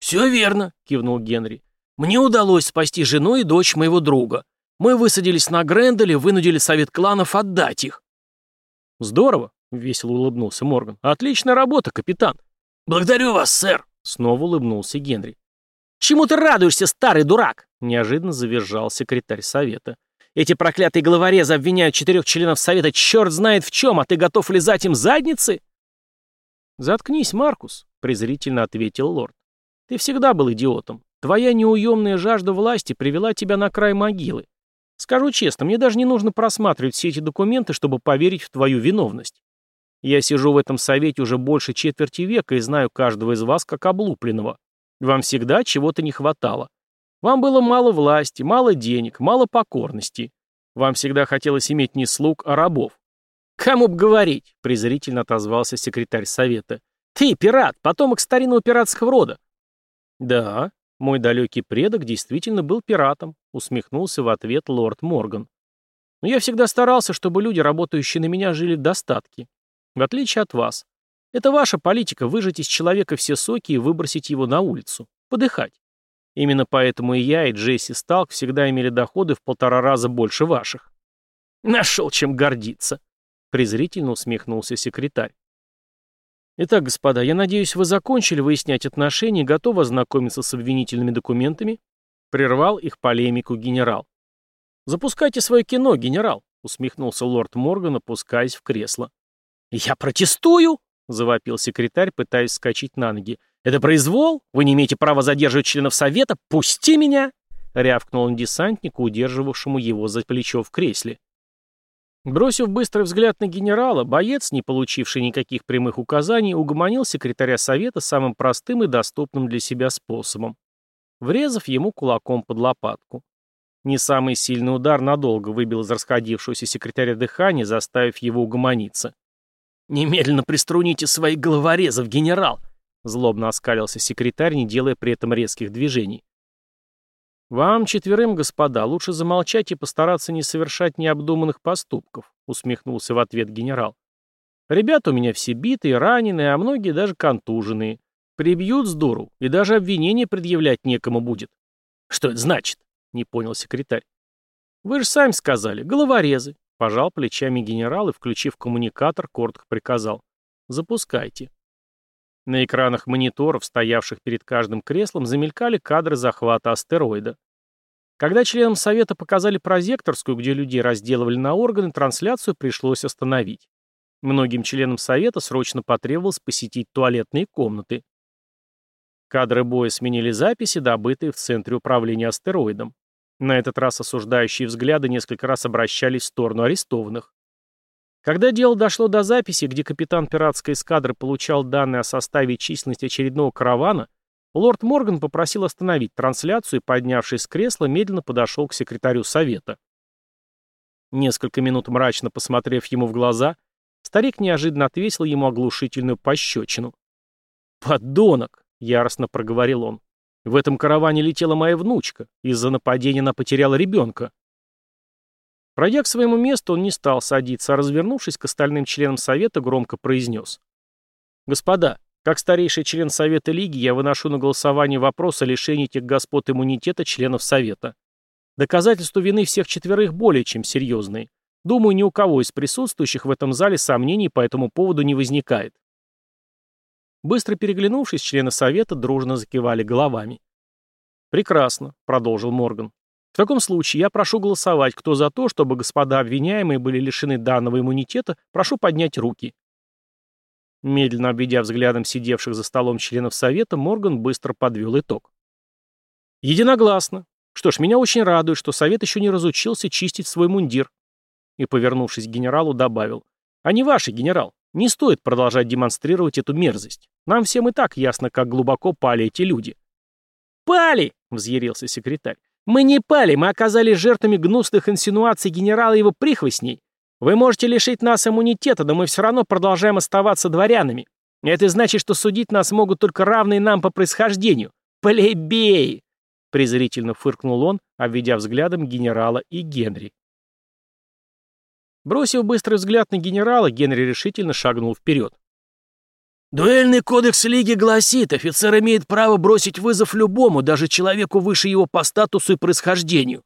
«Все верно», — кивнул Генри. «Мне удалось спасти жену и дочь моего друга. Мы высадились на Гренделе, вынудили совет кланов отдать их». «Здорово», — весело улыбнулся Морган. «Отличная работа, капитан». «Благодарю вас, сэр», — снова улыбнулся Генри. «Чему ты радуешься, старый дурак?» — неожиданно завизжал секретарь совета. Эти проклятые головорезы обвиняют четырех членов Совета черт знает в чем, а ты готов лизать им задницы?» «Заткнись, Маркус», — презрительно ответил лорд. «Ты всегда был идиотом. Твоя неуемная жажда власти привела тебя на край могилы. Скажу честно, мне даже не нужно просматривать все эти документы, чтобы поверить в твою виновность. Я сижу в этом совете уже больше четверти века и знаю каждого из вас как облупленного. Вам всегда чего-то не хватало. Вам было мало власти, мало денег, мало покорности. Вам всегда хотелось иметь не слуг, а рабов. «Кому б говорить?» — презрительно отозвался секретарь совета. «Ты пират, потомок старинного пиратского рода». «Да, мой далекий предок действительно был пиратом», — усмехнулся в ответ лорд Морган. «Но я всегда старался, чтобы люди, работающие на меня, жили в достатке. В отличие от вас. Это ваша политика — выжать из человека все соки и выбросить его на улицу. Подыхать. Именно поэтому и я, и Джесси Сталк всегда имели доходы в полтора раза больше ваших». «Нашел чем гордиться», — презрительно усмехнулся секретарь. Итак, господа, я надеюсь, вы закончили выяснять отношения и готовы ознакомиться с обвинительными документами? Прервал их полемику генерал. Запускайте свое кино, генерал, усмехнулся лорд Морган, опускаясь в кресло. Я протестую, завопил секретарь, пытаясь вскочить на ноги. Это произвол? Вы не имеете права задерживать членов совета? Пусти меня! рявкнул он десантнику, удерживавшему его за плечо в кресле. Бросив быстрый взгляд на генерала, боец, не получивший никаких прямых указаний, угомонил секретаря совета самым простым и доступным для себя способом, врезав ему кулаком под лопатку. Не самый сильный удар надолго выбил из расходившегося секретаря дыхание, заставив его угомониться. «Немедленно приструните своих головорезов, генерал!» Злобно оскалился секретарь, не делая при этом резких движений. «Вам, четверым, господа, лучше замолчать и постараться не совершать необдуманных поступков», усмехнулся в ответ генерал. «Ребята у меня все битые, раненые, а многие даже контуженные. Прибьют с дуру, и даже обвинение предъявлять некому будет». «Что это значит?» — не понял секретарь. «Вы же сами сказали, головорезы», — пожал плечами генерал и, включив коммуникатор, коротко приказал. «Запускайте». На экранах мониторов, стоявших перед каждым креслом, замелькали кадры захвата астероида. Когда членам Совета показали прозекторскую, где людей разделывали на органы, трансляцию пришлось остановить. Многим членам Совета срочно потребовалось посетить туалетные комнаты. Кадры боя сменили записи, добытые в Центре управления астероидом. На этот раз осуждающие взгляды несколько раз обращались в сторону арестованных. Когда дело дошло до записи, где капитан пиратской эскадры получал данные о составе и численности очередного каравана, лорд Морган попросил остановить трансляцию и, поднявшись с кресла, медленно подошел к секретарю совета. Несколько минут мрачно посмотрев ему в глаза, старик неожиданно отвесил ему оглушительную пощечину. «Подонок!» — яростно проговорил он. «В этом караване летела моя внучка. Из-за нападения она потеряла ребенка. Пройдя к своему месту, он не стал садиться, а развернувшись к остальным членам Совета, громко произнес. «Господа, как старейший член Совета Лиги, я выношу на голосование вопрос о лишении этих господ иммунитета членов Совета. Доказательства вины всех четверых более чем серьезные. Думаю, ни у кого из присутствующих в этом зале сомнений по этому поводу не возникает». Быстро переглянувшись, члены Совета дружно закивали головами. «Прекрасно», — продолжил Морган. В таком случае я прошу голосовать, кто за то, чтобы господа обвиняемые были лишены данного иммунитета, прошу поднять руки. Медленно обведя взглядом сидевших за столом членов Совета, Морган быстро подвел итог. Единогласно. Что ж, меня очень радует, что Совет еще не разучился чистить свой мундир. И, повернувшись к генералу, добавил. А не ваши, генерал. Не стоит продолжать демонстрировать эту мерзость. Нам всем и так ясно, как глубоко пали эти люди. «Пали!» — взъярился секретарь. Мы не пали, мы оказались жертвами гнусных инсинуаций генерала и его прихвостней. Вы можете лишить нас иммунитета, но мы все равно продолжаем оставаться дворянами. Это значит, что судить нас могут только равные нам по происхождению. Плебеи!» презрительно фыркнул он, обведя взглядом генерала и Генри. Бросив быстрый взгляд на генерала, Генри решительно шагнул вперед. Дуэльный кодекс Лиги гласит, офицер имеет право бросить вызов любому, даже человеку выше его по статусу и происхождению.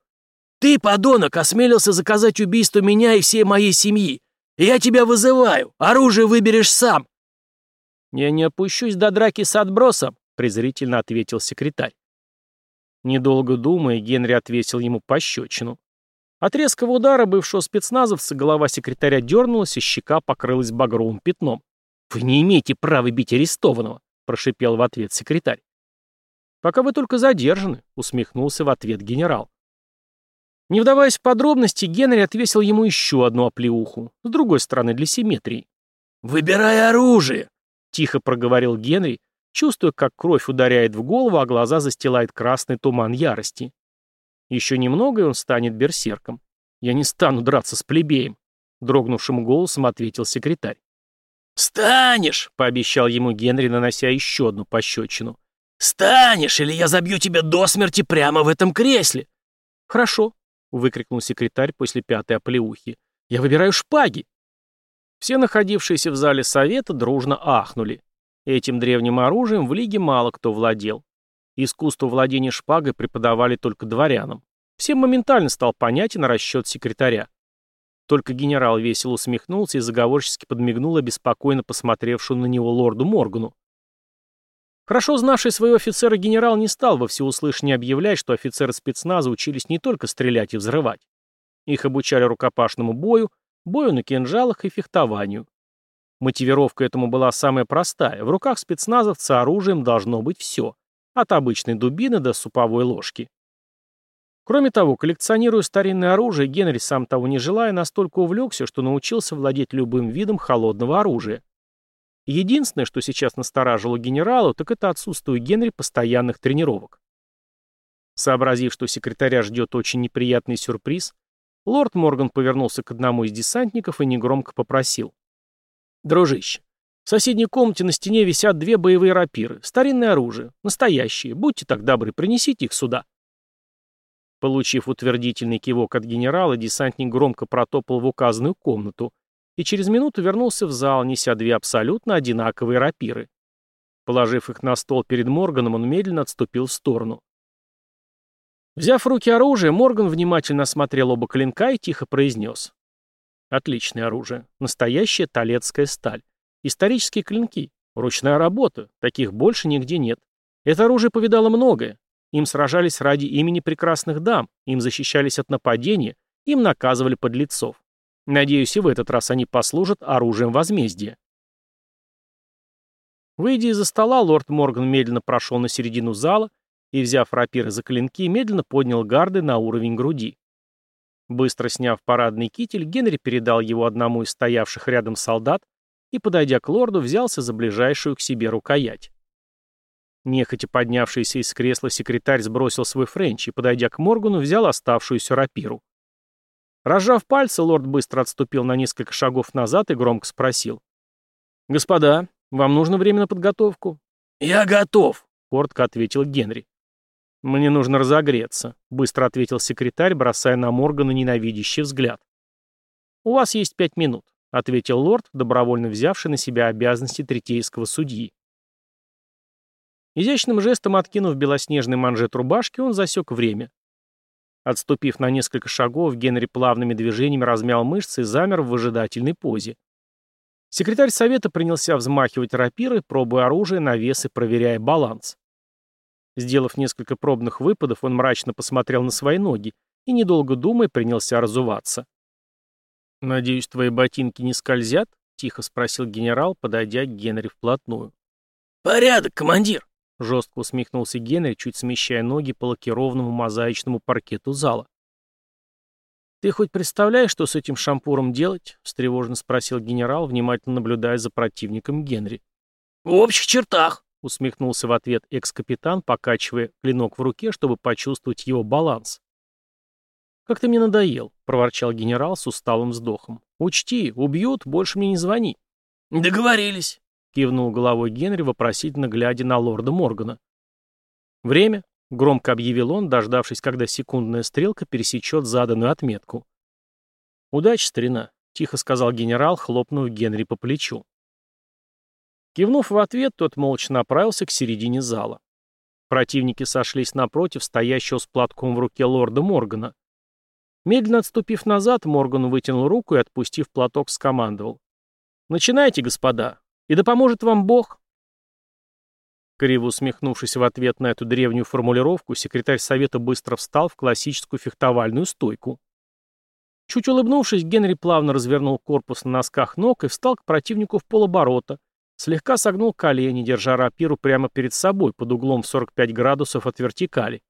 Ты, подонок, осмелился заказать убийство меня и всей моей семьи. Я тебя вызываю. Оружие выберешь сам. Я не опущусь до драки с отбросом, презрительно ответил секретарь. Недолго думая, Генри отвесил ему пощечину. От резкого удара бывшего спецназовца голова секретаря дернулась, и щека покрылась багровым пятном. «Вы не имеете права бить арестованного», — прошипел в ответ секретарь. «Пока вы только задержаны», — усмехнулся в ответ генерал. Не вдаваясь в подробности, Генри отвесил ему еще одну оплеуху, с другой стороны для симметрии. «Выбирай оружие!» — тихо проговорил Генри, чувствуя, как кровь ударяет в голову, а глаза застилает красный туман ярости. Еще немного, и он станет берсерком. Я не стану драться с плебеем», — дрогнувшим голосом ответил секретарь. «Станешь!» — пообещал ему Генри, нанося еще одну пощечину. «Станешь, или я забью тебя до смерти прямо в этом кресле!» «Хорошо», — выкрикнул секретарь после пятой оплеухи. «Я выбираю шпаги!» Все находившиеся в зале совета дружно ахнули. Этим древним оружием в лиге мало кто владел. Искусство владения шпагой преподавали только дворянам. Всем моментально стал понятен расчет секретаря. Только генерал весело усмехнулся и заговорчески подмигнул обеспокоенно посмотревшему на него лорду Моргану. Хорошо знавший своего офицера генерал не стал во всеуслышание объявлять, что офицеры спецназа учились не только стрелять и взрывать. Их обучали рукопашному бою, бою на кинжалах и фехтованию. Мотивировка этому была самая простая. В руках спецназовца оружием должно быть все. От обычной дубины до суповой ложки. Кроме того, коллекционируя старинное оружие, Генри, сам того не желая, настолько увлекся, что научился владеть любым видом холодного оружия. Единственное, что сейчас настораживало генералу, так это отсутствие Генри постоянных тренировок. Сообразив, что секретаря ждет очень неприятный сюрприз, лорд Морган повернулся к одному из десантников и негромко попросил. «Дружище, в соседней комнате на стене висят две боевые рапиры, старинное оружие, настоящие. Будьте так добры, принесите их сюда». Получив утвердительный кивок от генерала, десантник громко протопал в указанную комнату и через минуту вернулся в зал, неся две абсолютно одинаковые рапиры. Положив их на стол перед Морганом, он медленно отступил в сторону. Взяв в руки оружие, Морган внимательно осмотрел оба клинка и тихо произнес. Отличное оружие. Настоящая талецкая сталь. Исторические клинки. Ручная работа. Таких больше нигде нет. Это оружие повидало многое. Им сражались ради имени прекрасных дам, им защищались от нападения, им наказывали подлецов. Надеюсь, и в этот раз они послужат оружием возмездия. Выйдя из-за стола, лорд Морган медленно прошел на середину зала и, взяв рапиры за клинки, медленно поднял гарды на уровень груди. Быстро сняв парадный китель, Генри передал его одному из стоявших рядом солдат и, подойдя к лорду, взялся за ближайшую к себе рукоять. Нехотя поднявшийся из кресла секретарь сбросил свой френч и, подойдя к Моргану, взял оставшуюся рапиру. Разжав пальцы, лорд быстро отступил на несколько шагов назад и громко спросил. «Господа, вам нужно время на подготовку?» «Я готов», — коротко ответил Генри. «Мне нужно разогреться», — быстро ответил секретарь, бросая на Моргана ненавидящий взгляд. «У вас есть пять минут», — ответил лорд, добровольно взявший на себя обязанности третейского судьи. Изящным жестом откинув белоснежный манжет рубашки, он засек время. Отступив на несколько шагов, Генри плавными движениями размял мышцы и замер в выжидательной позе. Секретарь совета принялся взмахивать рапирой, пробуя оружие на вес и проверяя баланс. Сделав несколько пробных выпадов, он мрачно посмотрел на свои ноги и, недолго думая, принялся разуваться. «Надеюсь, твои ботинки не скользят?» — тихо спросил генерал, подойдя к Генри вплотную. «Порядок, командир!» Жестко усмехнулся Генри, чуть смещая ноги по лакированному мозаичному паркету зала. «Ты хоть представляешь, что с этим шампуром делать?» — встревоженно спросил генерал, внимательно наблюдая за противником Генри. «В общих чертах», — усмехнулся в ответ экс-капитан, покачивая клинок в руке, чтобы почувствовать его баланс. «Как ты мне надоел», — проворчал генерал с усталым вздохом. «Учти, убьют, больше мне не звони». «Договорились», кивнул головой Генри, вопросительно глядя на лорда Моргана. «Время», — громко объявил он, дождавшись, когда секундная стрелка пересечет заданную отметку. «Удачи, старина», — тихо сказал генерал, хлопнув Генри по плечу. Кивнув в ответ, тот молча направился к середине зала. Противники сошлись напротив стоящего с платком в руке лорда Моргана. Медленно отступив назад, Морган вытянул руку и, отпустив платок, скомандовал. «Начинайте, господа. И да поможет вам Бог!» Криво усмехнувшись в ответ на эту древнюю формулировку, секретарь совета быстро встал в классическую фехтовальную стойку. Чуть улыбнувшись, Генри плавно развернул корпус на носках ног и встал к противнику в полоборота, слегка согнул колени, держа рапиру прямо перед собой, под углом в 45 градусов от вертикали.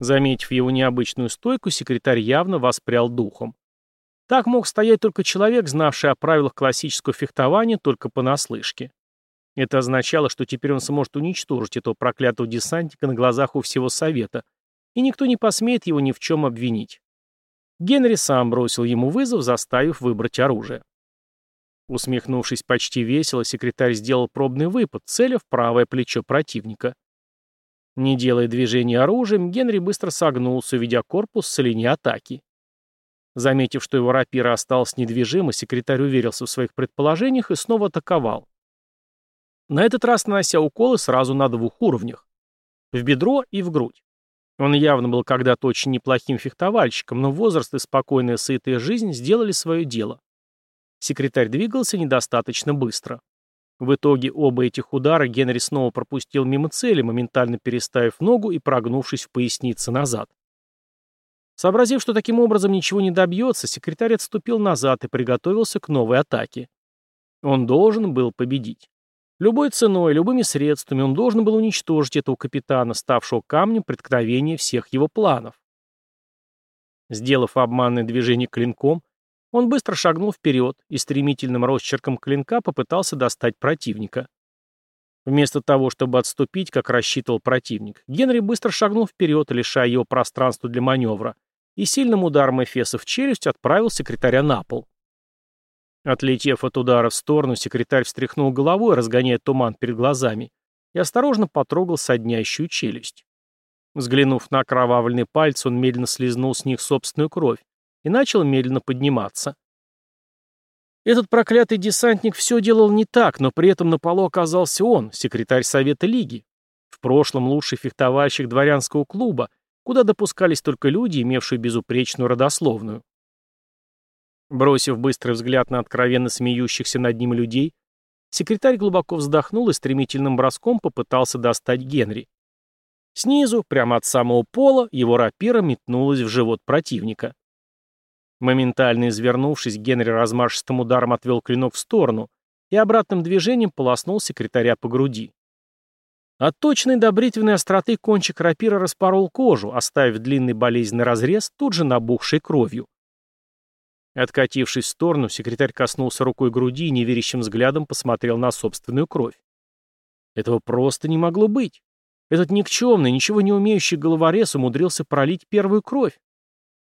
Заметив его необычную стойку, секретарь явно воспрял духом. Так мог стоять только человек, знавший о правилах классического фехтования только понаслышке. Это означало, что теперь он сможет уничтожить этого проклятого десантника на глазах у всего совета, и никто не посмеет его ни в чем обвинить. Генри сам бросил ему вызов, заставив выбрать оружие. Усмехнувшись почти весело, секретарь сделал пробный выпад, целя в правое плечо противника. Не делая движения оружием, Генри быстро согнулся, ведя корпус с линии атаки. Заметив, что его рапира осталась недвижима, секретарь уверился в своих предположениях и снова атаковал. На этот раз нанося уколы сразу на двух уровнях. В бедро и в грудь. Он явно был когда-то очень неплохим фехтовальщиком, но возраст и спокойная сытая жизнь сделали свое дело. Секретарь двигался недостаточно быстро. В итоге оба этих удара Генри снова пропустил мимо цели, моментально переставив ногу и прогнувшись в пояснице назад. Сообразив, что таким образом ничего не добьется, секретарь отступил назад и приготовился к новой атаке. Он должен был победить. Любой ценой, любыми средствами он должен был уничтожить этого капитана, ставшего камнем преткновения всех его планов. Сделав обманное движение клинком, он быстро шагнул вперед и стремительным росчерком клинка попытался достать противника. Вместо того, чтобы отступить, как рассчитывал противник, Генри быстро шагнул вперед, лишая его пространства для маневра, и сильным ударом Эфеса в челюсть отправил секретаря на пол. Отлетев от удара в сторону, секретарь встряхнул головой, разгоняя туман перед глазами, и осторожно потрогал соднящую челюсть. Взглянув на окровавленные пальцы, он медленно слезнул с них собственную кровь и начал медленно подниматься. Этот проклятый десантник все делал не так, но при этом на полу оказался он, секретарь Совета Лиги. В прошлом лучший фехтовальщик дворянского клуба, куда допускались только люди, имевшие безупречную родословную. Бросив быстрый взгляд на откровенно смеющихся над ним людей, секретарь глубоко вздохнул и стремительным броском попытался достать Генри. Снизу, прямо от самого пола, его рапира метнулась в живот противника. Моментально извернувшись, Генри размашистым ударом отвел клинок в сторону и обратным движением полоснул секретаря по груди. От точной до бритвенной остроты кончик рапира распорол кожу, оставив длинный болезненный разрез, тут же набухшей кровью. Откатившись в сторону, секретарь коснулся рукой груди и неверящим взглядом посмотрел на собственную кровь. Этого просто не могло быть. Этот никчемный, ничего не умеющий головорез умудрился пролить первую кровь.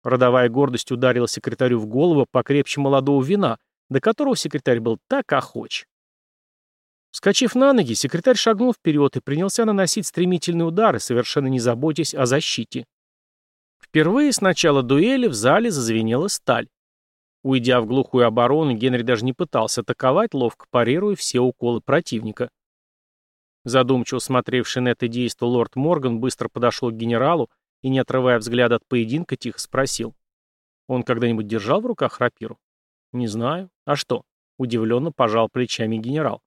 Родовая гордость ударила секретарю в голову покрепче молодого вина, до которого секретарь был так охоч. Вскочив на ноги, секретарь шагнул вперед и принялся наносить стремительные удары, совершенно не заботясь о защите. Впервые с начала дуэли в зале зазвенела сталь. Уйдя в глухую оборону, Генри даже не пытался атаковать, ловко парируя все уколы противника. Задумчиво смотревший на это действо лорд Морган быстро подошел к генералу и, не отрывая взгляда от поединка, тихо спросил. «Он когда-нибудь держал в руках рапиру?» «Не знаю. А что?» — удивленно пожал плечами генерал.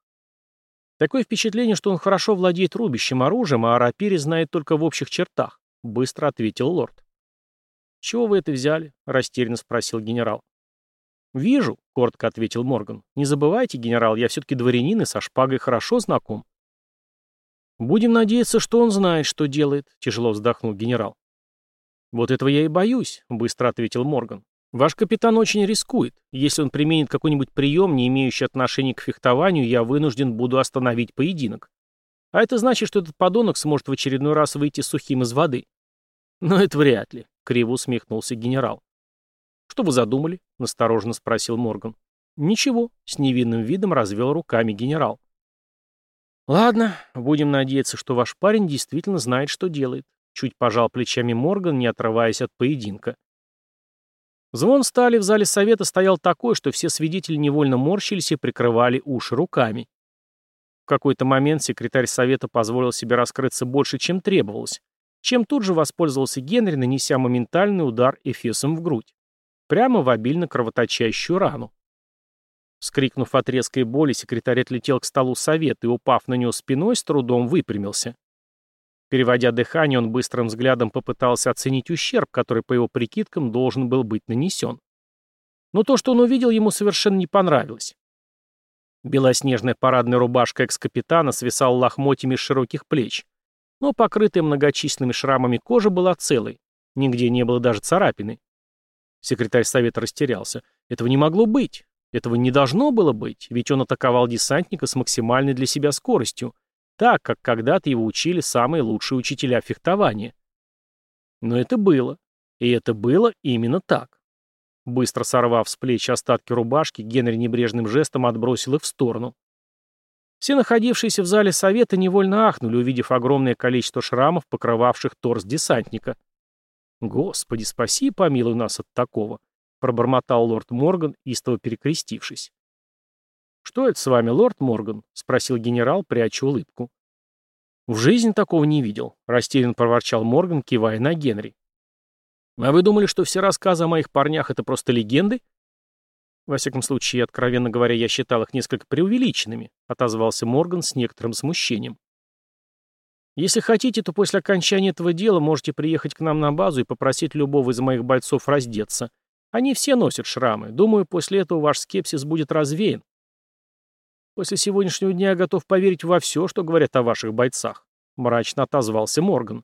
«Такое впечатление, что он хорошо владеет рубящим оружием, а о рапире знает только в общих чертах», — быстро ответил лорд. «Чего вы это взяли?» — растерянно спросил генерал. «Вижу», — коротко ответил Морган. «Не забывайте, генерал, я все-таки дворянин и со шпагой хорошо знаком». «Будем надеяться, что он знает, что делает», — тяжело вздохнул генерал. «Вот этого я и боюсь», — быстро ответил Морган. «Ваш капитан очень рискует. Если он применит какой-нибудь прием, не имеющий отношения к фехтованию, я вынужден буду остановить поединок. А это значит, что этот подонок сможет в очередной раз выйти сухим из воды». «Но это вряд ли», — криво усмехнулся генерал. «Что вы задумали?» — настороженно спросил Морган. «Ничего», — с невинным видом развел руками генерал. «Ладно, будем надеяться, что ваш парень действительно знает, что делает. Чуть пожал плечами Морган, не отрываясь от поединка. Звон стали в зале совета стоял такой, что все свидетели невольно морщились и прикрывали уши руками. В какой-то момент секретарь совета позволил себе раскрыться больше, чем требовалось, чем тут же воспользовался Генри, нанеся моментальный удар эфесом в грудь. Прямо в обильно кровоточащую рану. Скрикнув от резкой боли, секретарь отлетел к столу совета и, упав на него спиной, с трудом выпрямился. Переводя дыхание, он быстрым взглядом попытался оценить ущерб, который, по его прикидкам, должен был быть нанесен. Но то, что он увидел, ему совершенно не понравилось. Белоснежная парадная рубашка экс-капитана свисала лохмотьями с широких плеч, но покрытая многочисленными шрамами кожа была целой, нигде не было даже царапины. Секретарь совета растерялся. Этого не могло быть. Этого не должно было быть, ведь он атаковал десантника с максимальной для себя скоростью, так, как когда-то его учили самые лучшие учителя фехтования. Но это было. И это было именно так. Быстро сорвав с плеч остатки рубашки, Генри небрежным жестом отбросил их в сторону. Все находившиеся в зале совета невольно ахнули, увидев огромное количество шрамов, покрывавших торс десантника. «Господи, спаси и помилуй нас от такого», — пробормотал лорд Морган, истово перекрестившись. «Что это с вами, лорд Морган?» — спросил генерал, пряча улыбку. «В жизни такого не видел», — растерянно проворчал Морган, кивая на Генри. «А вы думали, что все рассказы о моих парнях — это просто легенды?» «Во всяком случае, откровенно говоря, я считал их несколько преувеличенными», — отозвался Морган с некоторым смущением. «Если хотите, то после окончания этого дела можете приехать к нам на базу и попросить любого из моих бойцов раздеться. Они все носят шрамы. Думаю, после этого ваш скепсис будет развеян». «После сегодняшнего дня я готов поверить во все, что говорят о ваших бойцах», — мрачно отозвался Морган.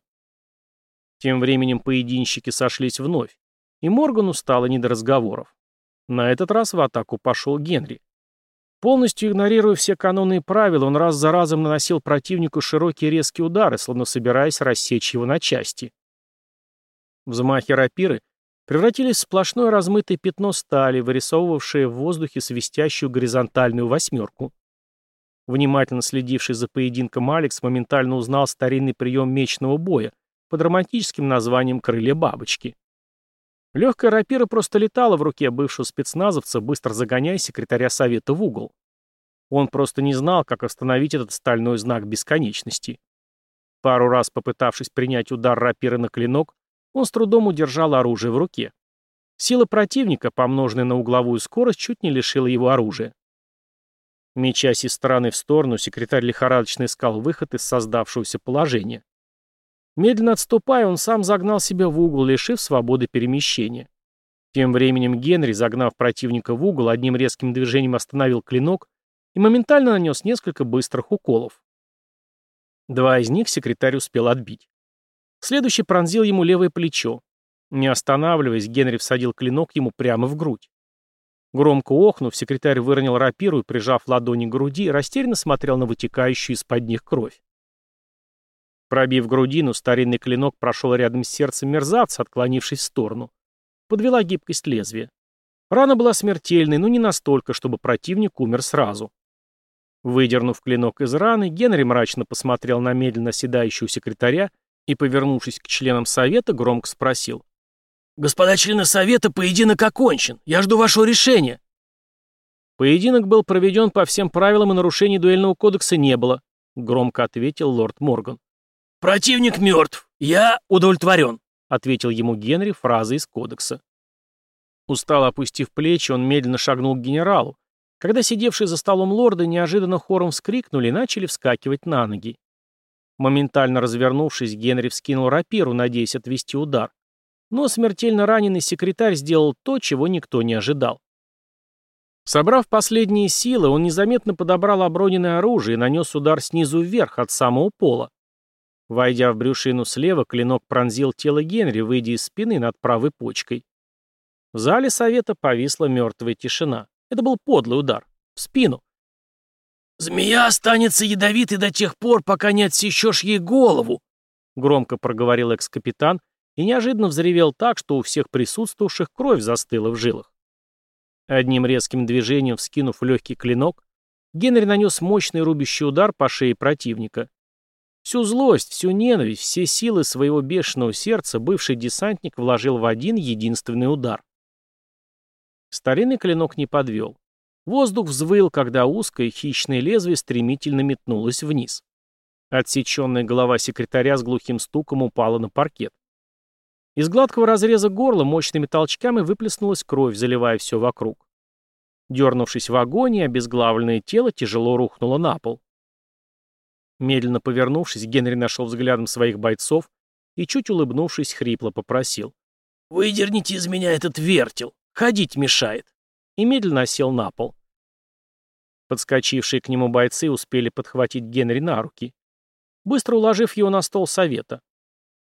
Тем временем поединщики сошлись вновь, и Моргану стало не до разговоров. На этот раз в атаку пошел Генри. Полностью игнорируя все канонные правила, он раз за разом наносил противнику широкие резкие удары, словно собираясь рассечь его на части. Взмахи рапиры превратились в сплошное размытое пятно стали, вырисовывавшее в воздухе свистящую горизонтальную восьмерку. Внимательно следивший за поединком Алекс моментально узнал старинный прием мечного боя под романтическим названием «крылья бабочки». Легкая рапира просто летала в руке бывшего спецназовца, быстро загоняя секретаря совета в угол. Он просто не знал, как остановить этот стальной знак бесконечности. Пару раз попытавшись принять удар рапиры на клинок, он с трудом удержал оружие в руке. Сила противника, помноженная на угловую скорость, чуть не лишила его оружия. Мечась из стороны в сторону, секретарь лихорадочно искал выход из создавшегося положения. Медленно отступая, он сам загнал себя в угол, лишив свободы перемещения. Тем временем Генри, загнав противника в угол, одним резким движением остановил клинок и моментально нанес несколько быстрых уколов. Два из них секретарь успел отбить. Следующий пронзил ему левое плечо. Не останавливаясь, Генри всадил клинок ему прямо в грудь. Громко охнув, секретарь выронил рапиру и, прижав ладони к груди, растерянно смотрел на вытекающую из-под них кровь. Пробив грудину, старинный клинок прошел рядом с сердцем мерзавца, отклонившись в сторону. Подвела гибкость лезвия. Рана была смертельной, но не настолько, чтобы противник умер сразу. Выдернув клинок из раны, Генри мрачно посмотрел на медленно оседающего секретаря и, повернувшись к членам совета, громко спросил. «Господа члены совета, поединок окончен. Я жду вашего решения». «Поединок был проведен по всем правилам и нарушений дуэльного кодекса не было», — громко ответил лорд Морган. «Противник мертв. Я удовлетворен», — ответил ему Генри фразой из кодекса. Устало опустив плечи, он медленно шагнул к генералу, когда сидевшие за столом лорды неожиданно хором вскрикнули и начали вскакивать на ноги. Моментально развернувшись, Генри вскинул рапиру, надеясь отвести удар. Но смертельно раненый секретарь сделал то, чего никто не ожидал. Собрав последние силы, он незаметно подобрал оброненное оружие и нанес удар снизу вверх, от самого пола. Войдя в брюшину слева, клинок пронзил тело Генри, выйдя из спины над правой почкой. В зале совета повисла мертвая тишина. Это был подлый удар. В спину. «Змея останется ядовитой до тех пор, пока не отсечешь ей голову», громко проговорил экс-капитан, и неожиданно взревел так, что у всех присутствовавших кровь застыла в жилах. Одним резким движением, вскинув легкий клинок, Генри нанес мощный рубящий удар по шее противника. Всю злость, всю ненависть, все силы своего бешеного сердца бывший десантник вложил в один единственный удар. Старинный клинок не подвел. Воздух взвыл, когда узкое хищное лезвие стремительно метнулось вниз. Отсеченная голова секретаря с глухим стуком упала на паркет. Из гладкого разреза горла мощными толчками выплеснулась кровь, заливая все вокруг. Дернувшись в агонии, обезглавленное тело тяжело рухнуло на пол. Медленно повернувшись, Генри нашел взглядом своих бойцов и, чуть улыбнувшись, хрипло попросил. «Выдерните из меня этот вертел! Ходить мешает!» И медленно осел на пол. Подскочившие к нему бойцы успели подхватить Генри на руки. Быстро уложив его на стол совета,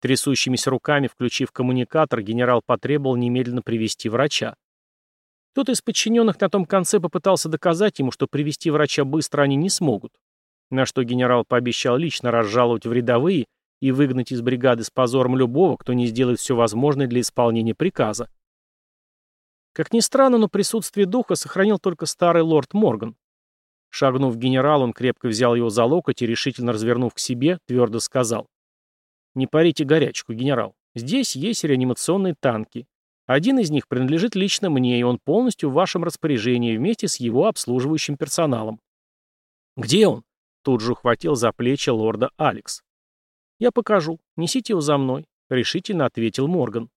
Трясущимися руками, включив коммуникатор, генерал потребовал немедленно привести врача. Кто-то из подчиненных на том конце попытался доказать ему, что привести врача быстро они не смогут. На что генерал пообещал лично разжаловать в рядовые и выгнать из бригады с позором любого, кто не сделает все возможное для исполнения приказа. Как ни странно, но присутствие духа сохранил только старый лорд Морган. Шагнув к генералу, он крепко взял его за локоть и, решительно развернув к себе, твердо сказал. «Не парите горячку, генерал. Здесь есть реанимационные танки. Один из них принадлежит лично мне, и он полностью в вашем распоряжении вместе с его обслуживающим персоналом». «Где он?» — тут же ухватил за плечи лорда Алекс. «Я покажу. Несите его за мной», — решительно ответил Морган.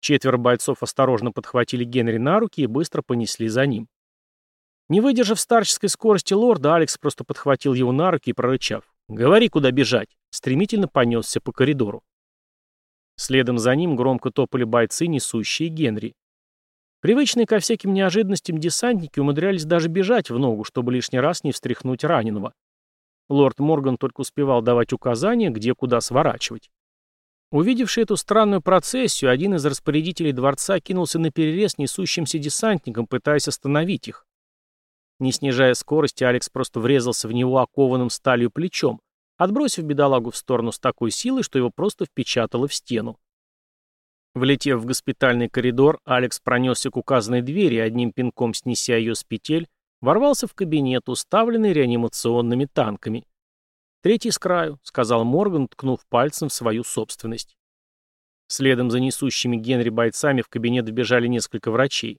Четверо бойцов осторожно подхватили Генри на руки и быстро понесли за ним. Не выдержав старческой скорости лорда, Алекс просто подхватил его на руки и, прорычав, «Говори, куда бежать», стремительно понесся по коридору. Следом за ним громко топали бойцы, несущие Генри. Привычные ко всяким неожиданностям десантники умудрялись даже бежать в ногу, чтобы лишний раз не встряхнуть раненого. Лорд Морган только успевал давать указания, где куда сворачивать. Увидевший эту странную процессию, один из распорядителей дворца кинулся на перерез несущимся десантникам, пытаясь остановить их. Не снижая скорости, Алекс просто врезался в него окованным сталью плечом, отбросив бедолагу в сторону с такой силой, что его просто впечатало в стену. Влетев в госпитальный коридор, Алекс пронесся к указанной двери, одним пинком снеся ее с петель, ворвался в кабинет, уставленный реанимационными танками. «Третий с краю», — сказал Морган, ткнув пальцем в свою собственность. Следом за несущими Генри бойцами в кабинет вбежали несколько врачей.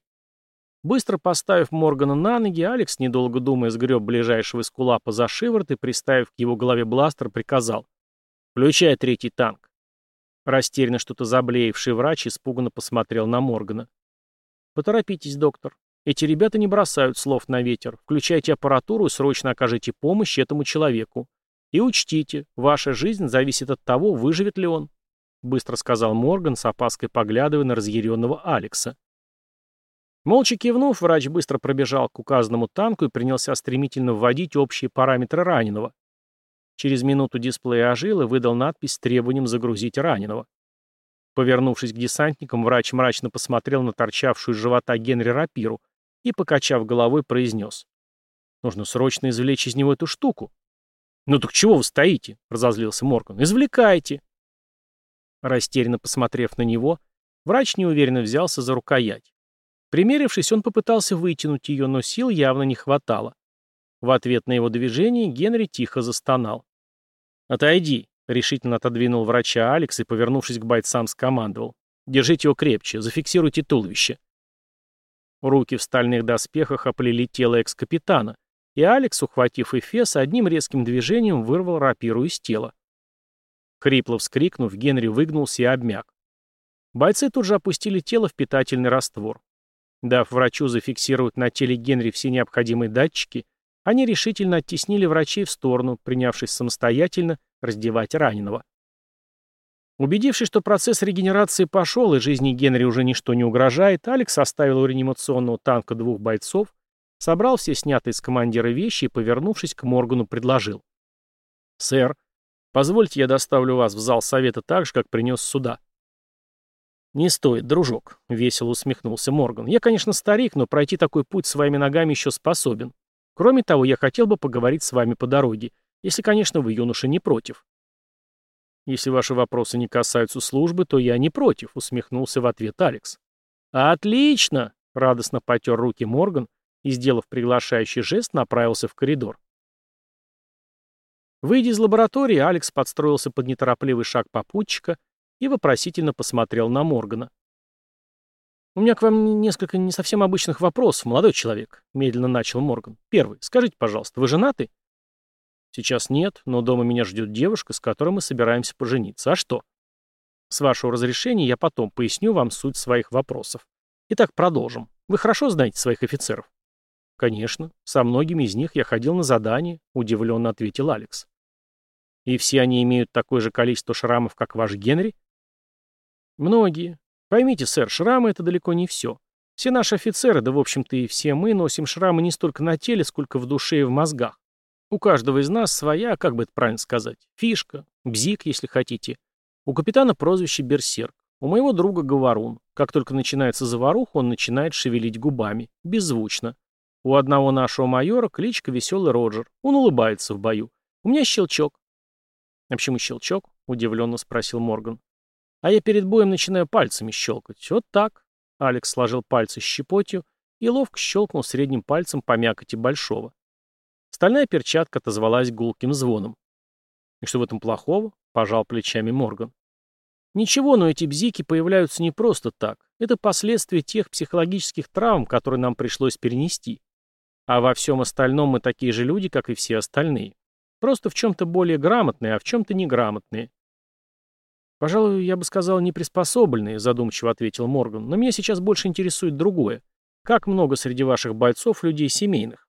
Быстро поставив Моргана на ноги, Алекс, недолго думая, сгреб ближайшего эскулапа за шиворот и, приставив к его голове бластер, приказал «Включай третий танк». Растерянно что-то заблеевший врач испуганно посмотрел на Моргана. «Поторопитесь, доктор. Эти ребята не бросают слов на ветер. Включайте аппаратуру и срочно окажите помощь этому человеку. И учтите, ваша жизнь зависит от того, выживет ли он», — быстро сказал Морган, с опаской поглядывая на разъяренного Алекса. Молча кивнув, врач быстро пробежал к указанному танку и принялся стремительно вводить общие параметры раненого. Через минуту дисплей ожил и выдал надпись с требованием загрузить раненого. Повернувшись к десантникам, врач мрачно посмотрел на торчавшую из живота Генри рапиру и, покачав головой, произнес. «Нужно срочно извлечь из него эту штуку». «Ну так чего вы стоите?» — разозлился Морган. «Извлекайте!» Растерянно посмотрев на него, врач неуверенно взялся за рукоять. Примерившись, он попытался вытянуть ее, но сил явно не хватало. В ответ на его движение Генри тихо застонал. «Отойди», — решительно отодвинул врача Алекс и, повернувшись к бойцам, скомандовал. «Держите его крепче, зафиксируйте туловище». Руки в стальных доспехах оплели тело экс-капитана, и Алекс, ухватив Эфес, одним резким движением вырвал рапиру из тела. Хрипло вскрикнув, Генри выгнулся и обмяк. Бойцы тут же опустили тело в питательный раствор. Дав врачу зафиксировать на теле Генри все необходимые датчики, они решительно оттеснили врачей в сторону, принявшись самостоятельно раздевать раненого. Убедившись, что процесс регенерации пошел и жизни Генри уже ничто не угрожает, Алекс оставил у реанимационного танка двух бойцов Собрал все снятые с командира вещи и, повернувшись к Моргану, предложил. «Сэр, позвольте я доставлю вас в зал совета так же, как принес сюда». «Не стоит, дружок», — весело усмехнулся Морган. «Я, конечно, старик, но пройти такой путь своими ногами еще способен. Кроме того, я хотел бы поговорить с вами по дороге, если, конечно, вы, юноша, не против». «Если ваши вопросы не касаются службы, то я не против», — усмехнулся в ответ Алекс. «Отлично!» — радостно потер руки Морган и, сделав приглашающий жест, направился в коридор. Выйдя из лаборатории, Алекс подстроился под неторопливый шаг попутчика и вопросительно посмотрел на Моргана. «У меня к вам несколько не совсем обычных вопросов, молодой человек», — медленно начал Морган. «Первый. Скажите, пожалуйста, вы женаты?» «Сейчас нет, но дома меня ждет девушка, с которой мы собираемся пожениться. А что?» «С вашего разрешения я потом поясню вам суть своих вопросов. Итак, продолжим. Вы хорошо знаете своих офицеров?» «Конечно. Со многими из них я ходил на задание», — удивленно ответил Алекс. «И все они имеют такое же количество шрамов, как ваш Генри?» «Многие. Поймите, сэр, шрамы — это далеко не все. Все наши офицеры, да в общем-то и все мы, носим шрамы не столько на теле, сколько в душе и в мозгах. У каждого из нас своя, как бы это правильно сказать, фишка, бзик, если хотите. У капитана прозвище Берсерк. У моего друга Говорун. Как только начинается заваруха, он начинает шевелить губами. Беззвучно. У одного нашего майора кличка Веселый Роджер. Он улыбается в бою. У меня щелчок. А почему щелчок? Удивленно спросил Морган. А я перед боем начинаю пальцами щелкать. Вот так. Алекс сложил пальцы щепотью и ловко щелкнул средним пальцем по мякоти большого. Стальная перчатка отозвалась гулким звоном. «И что в этом плохого?» — пожал плечами Морган. «Ничего, но эти бзики появляются не просто так. Это последствия тех психологических травм, которые нам пришлось перенести. А во всем остальном мы такие же люди, как и все остальные. Просто в чем-то более грамотные, а в чем-то неграмотные. «Пожалуй, я бы сказал, неприспособленные», — задумчиво ответил Морган. «Но меня сейчас больше интересует другое. Как много среди ваших бойцов людей семейных?»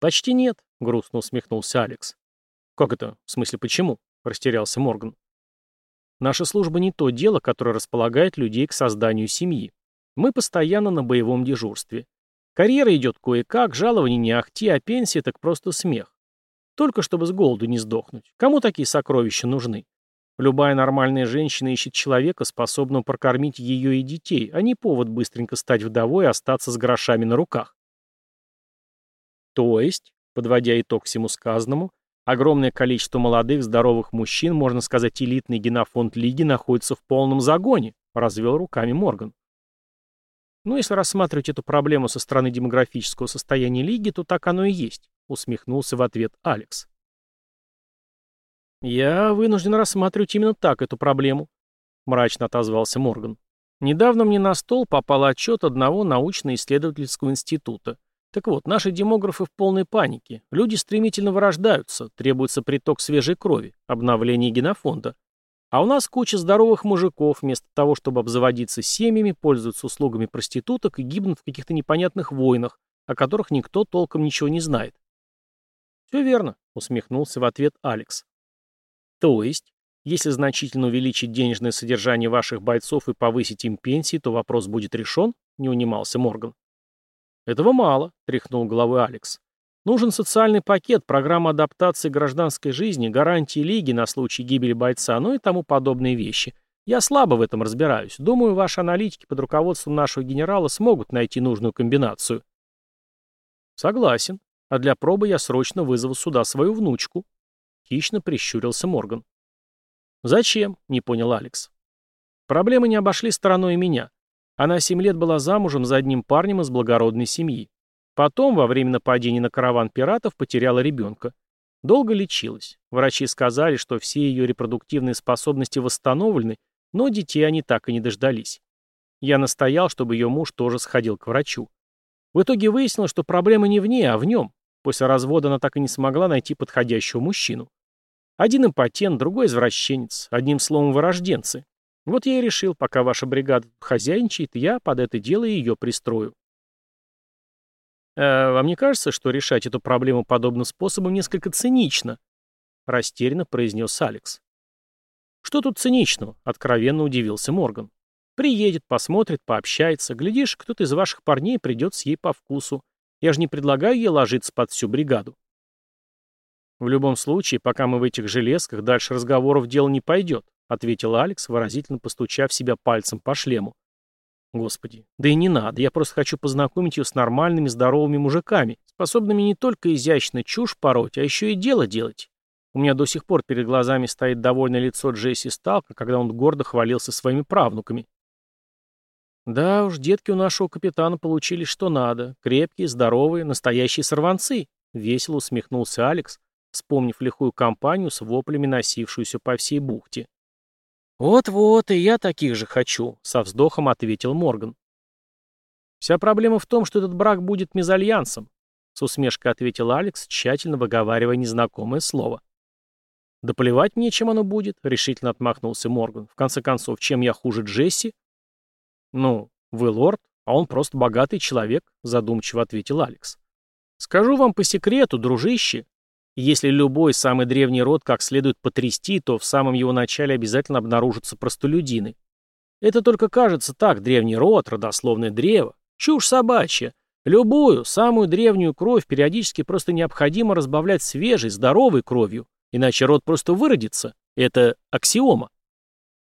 «Почти нет», — грустно усмехнулся Алекс. «Как это? В смысле, почему?» — растерялся Морган. «Наша служба не то дело, которое располагает людей к созданию семьи. Мы постоянно на боевом дежурстве. Карьера идет кое-как, жалование не ахти, а пенсия так просто смех. Только чтобы с голоду не сдохнуть. Кому такие сокровища нужны? Любая нормальная женщина ищет человека, способного прокормить ее и детей, а не повод быстренько стать вдовой и остаться с грошами на руках. То есть, подводя итог всему сказанному, огромное количество молодых, здоровых мужчин, можно сказать, элитный генофонд Лиги находится в полном загоне, развел руками Морган. Ну, если рассматривать эту проблему со стороны демографического состояния Лиги, то так оно и есть, усмехнулся в ответ Алекс. «Я вынужден рассматривать именно так эту проблему», — мрачно отозвался Морган. «Недавно мне на стол попал отчет одного научно-исследовательского института. Так вот, наши демографы в полной панике. Люди стремительно вырождаются, требуется приток свежей крови, обновление генофонда. А у нас куча здоровых мужиков, вместо того, чтобы обзаводиться семьями, пользуются услугами проституток и гибнут в каких-то непонятных войнах, о которых никто толком ничего не знает. «Все верно», — усмехнулся в ответ Алекс. «То есть, если значительно увеличить денежное содержание ваших бойцов и повысить им пенсии, то вопрос будет решен?» — не унимался Морган. «Этого мало», — тряхнул головой Алекс. «Нужен социальный пакет, программа адаптации гражданской жизни, гарантии лиги на случай гибели бойца, ну и тому подобные вещи. Я слабо в этом разбираюсь. Думаю, ваши аналитики под руководством нашего генерала смогут найти нужную комбинацию». «Согласен. А для пробы я срочно вызову сюда свою внучку». Хищно прищурился Морган. «Зачем?» — не понял Алекс. «Проблемы не обошли стороной меня. Она семь лет была замужем за одним парнем из благородной семьи. Потом, во время нападения на караван пиратов, потеряла ребенка. Долго лечилась. Врачи сказали, что все ее репродуктивные способности восстановлены, но детей они так и не дождались. Я настоял, чтобы ее муж тоже сходил к врачу. В итоге выяснилось, что проблема не в ней, а в нем. После развода она так и не смогла найти подходящего мужчину. Один импотент, другой извращенец, одним словом, вырожденцы. Вот я и решил, пока ваша бригада хозяйничает, я под это дело ее пристрою. «А вам не кажется, что решать эту проблему подобным способом несколько цинично?» — растерянно произнес Алекс. «Что тут циничного?» — откровенно удивился Морган. «Приедет, посмотрит, пообщается. Глядишь, кто-то из ваших парней придет с ей по вкусу. Я же не предлагаю ей ложиться под всю бригаду». «В любом случае, пока мы в этих железках, дальше разговоров дело не пойдет ответил Алекс, выразительно постучав себя пальцем по шлему. Господи, да и не надо, я просто хочу познакомить ее с нормальными здоровыми мужиками, способными не только изящно чушь пороть, а еще и дело делать. У меня до сих пор перед глазами стоит довольное лицо Джесси Сталка, когда он гордо хвалился своими правнуками. Да уж, детки у нашего капитана получились что надо. Крепкие, здоровые, настоящие сорванцы. Весело усмехнулся Алекс, вспомнив лихую компанию с воплями, носившуюся по всей бухте. «Вот-вот, и я таких же хочу», — со вздохом ответил Морган. «Вся проблема в том, что этот брак будет мезальянсом», — с усмешкой ответил Алекс, тщательно выговаривая незнакомое слово. «Да плевать мне, чем оно будет», — решительно отмахнулся Морган. «В конце концов, чем я хуже Джесси?» «Ну, вы лорд, а он просто богатый человек», — задумчиво ответил Алекс. «Скажу вам по секрету, дружище, если любой самый древний род как следует потрясти, то в самом его начале обязательно обнаружатся простолюдины. Это только кажется так, древний род, родословное древо. Чушь собачья. Любую, самую древнюю кровь периодически просто необходимо разбавлять свежей, здоровой кровью, иначе род просто выродится. Это аксиома.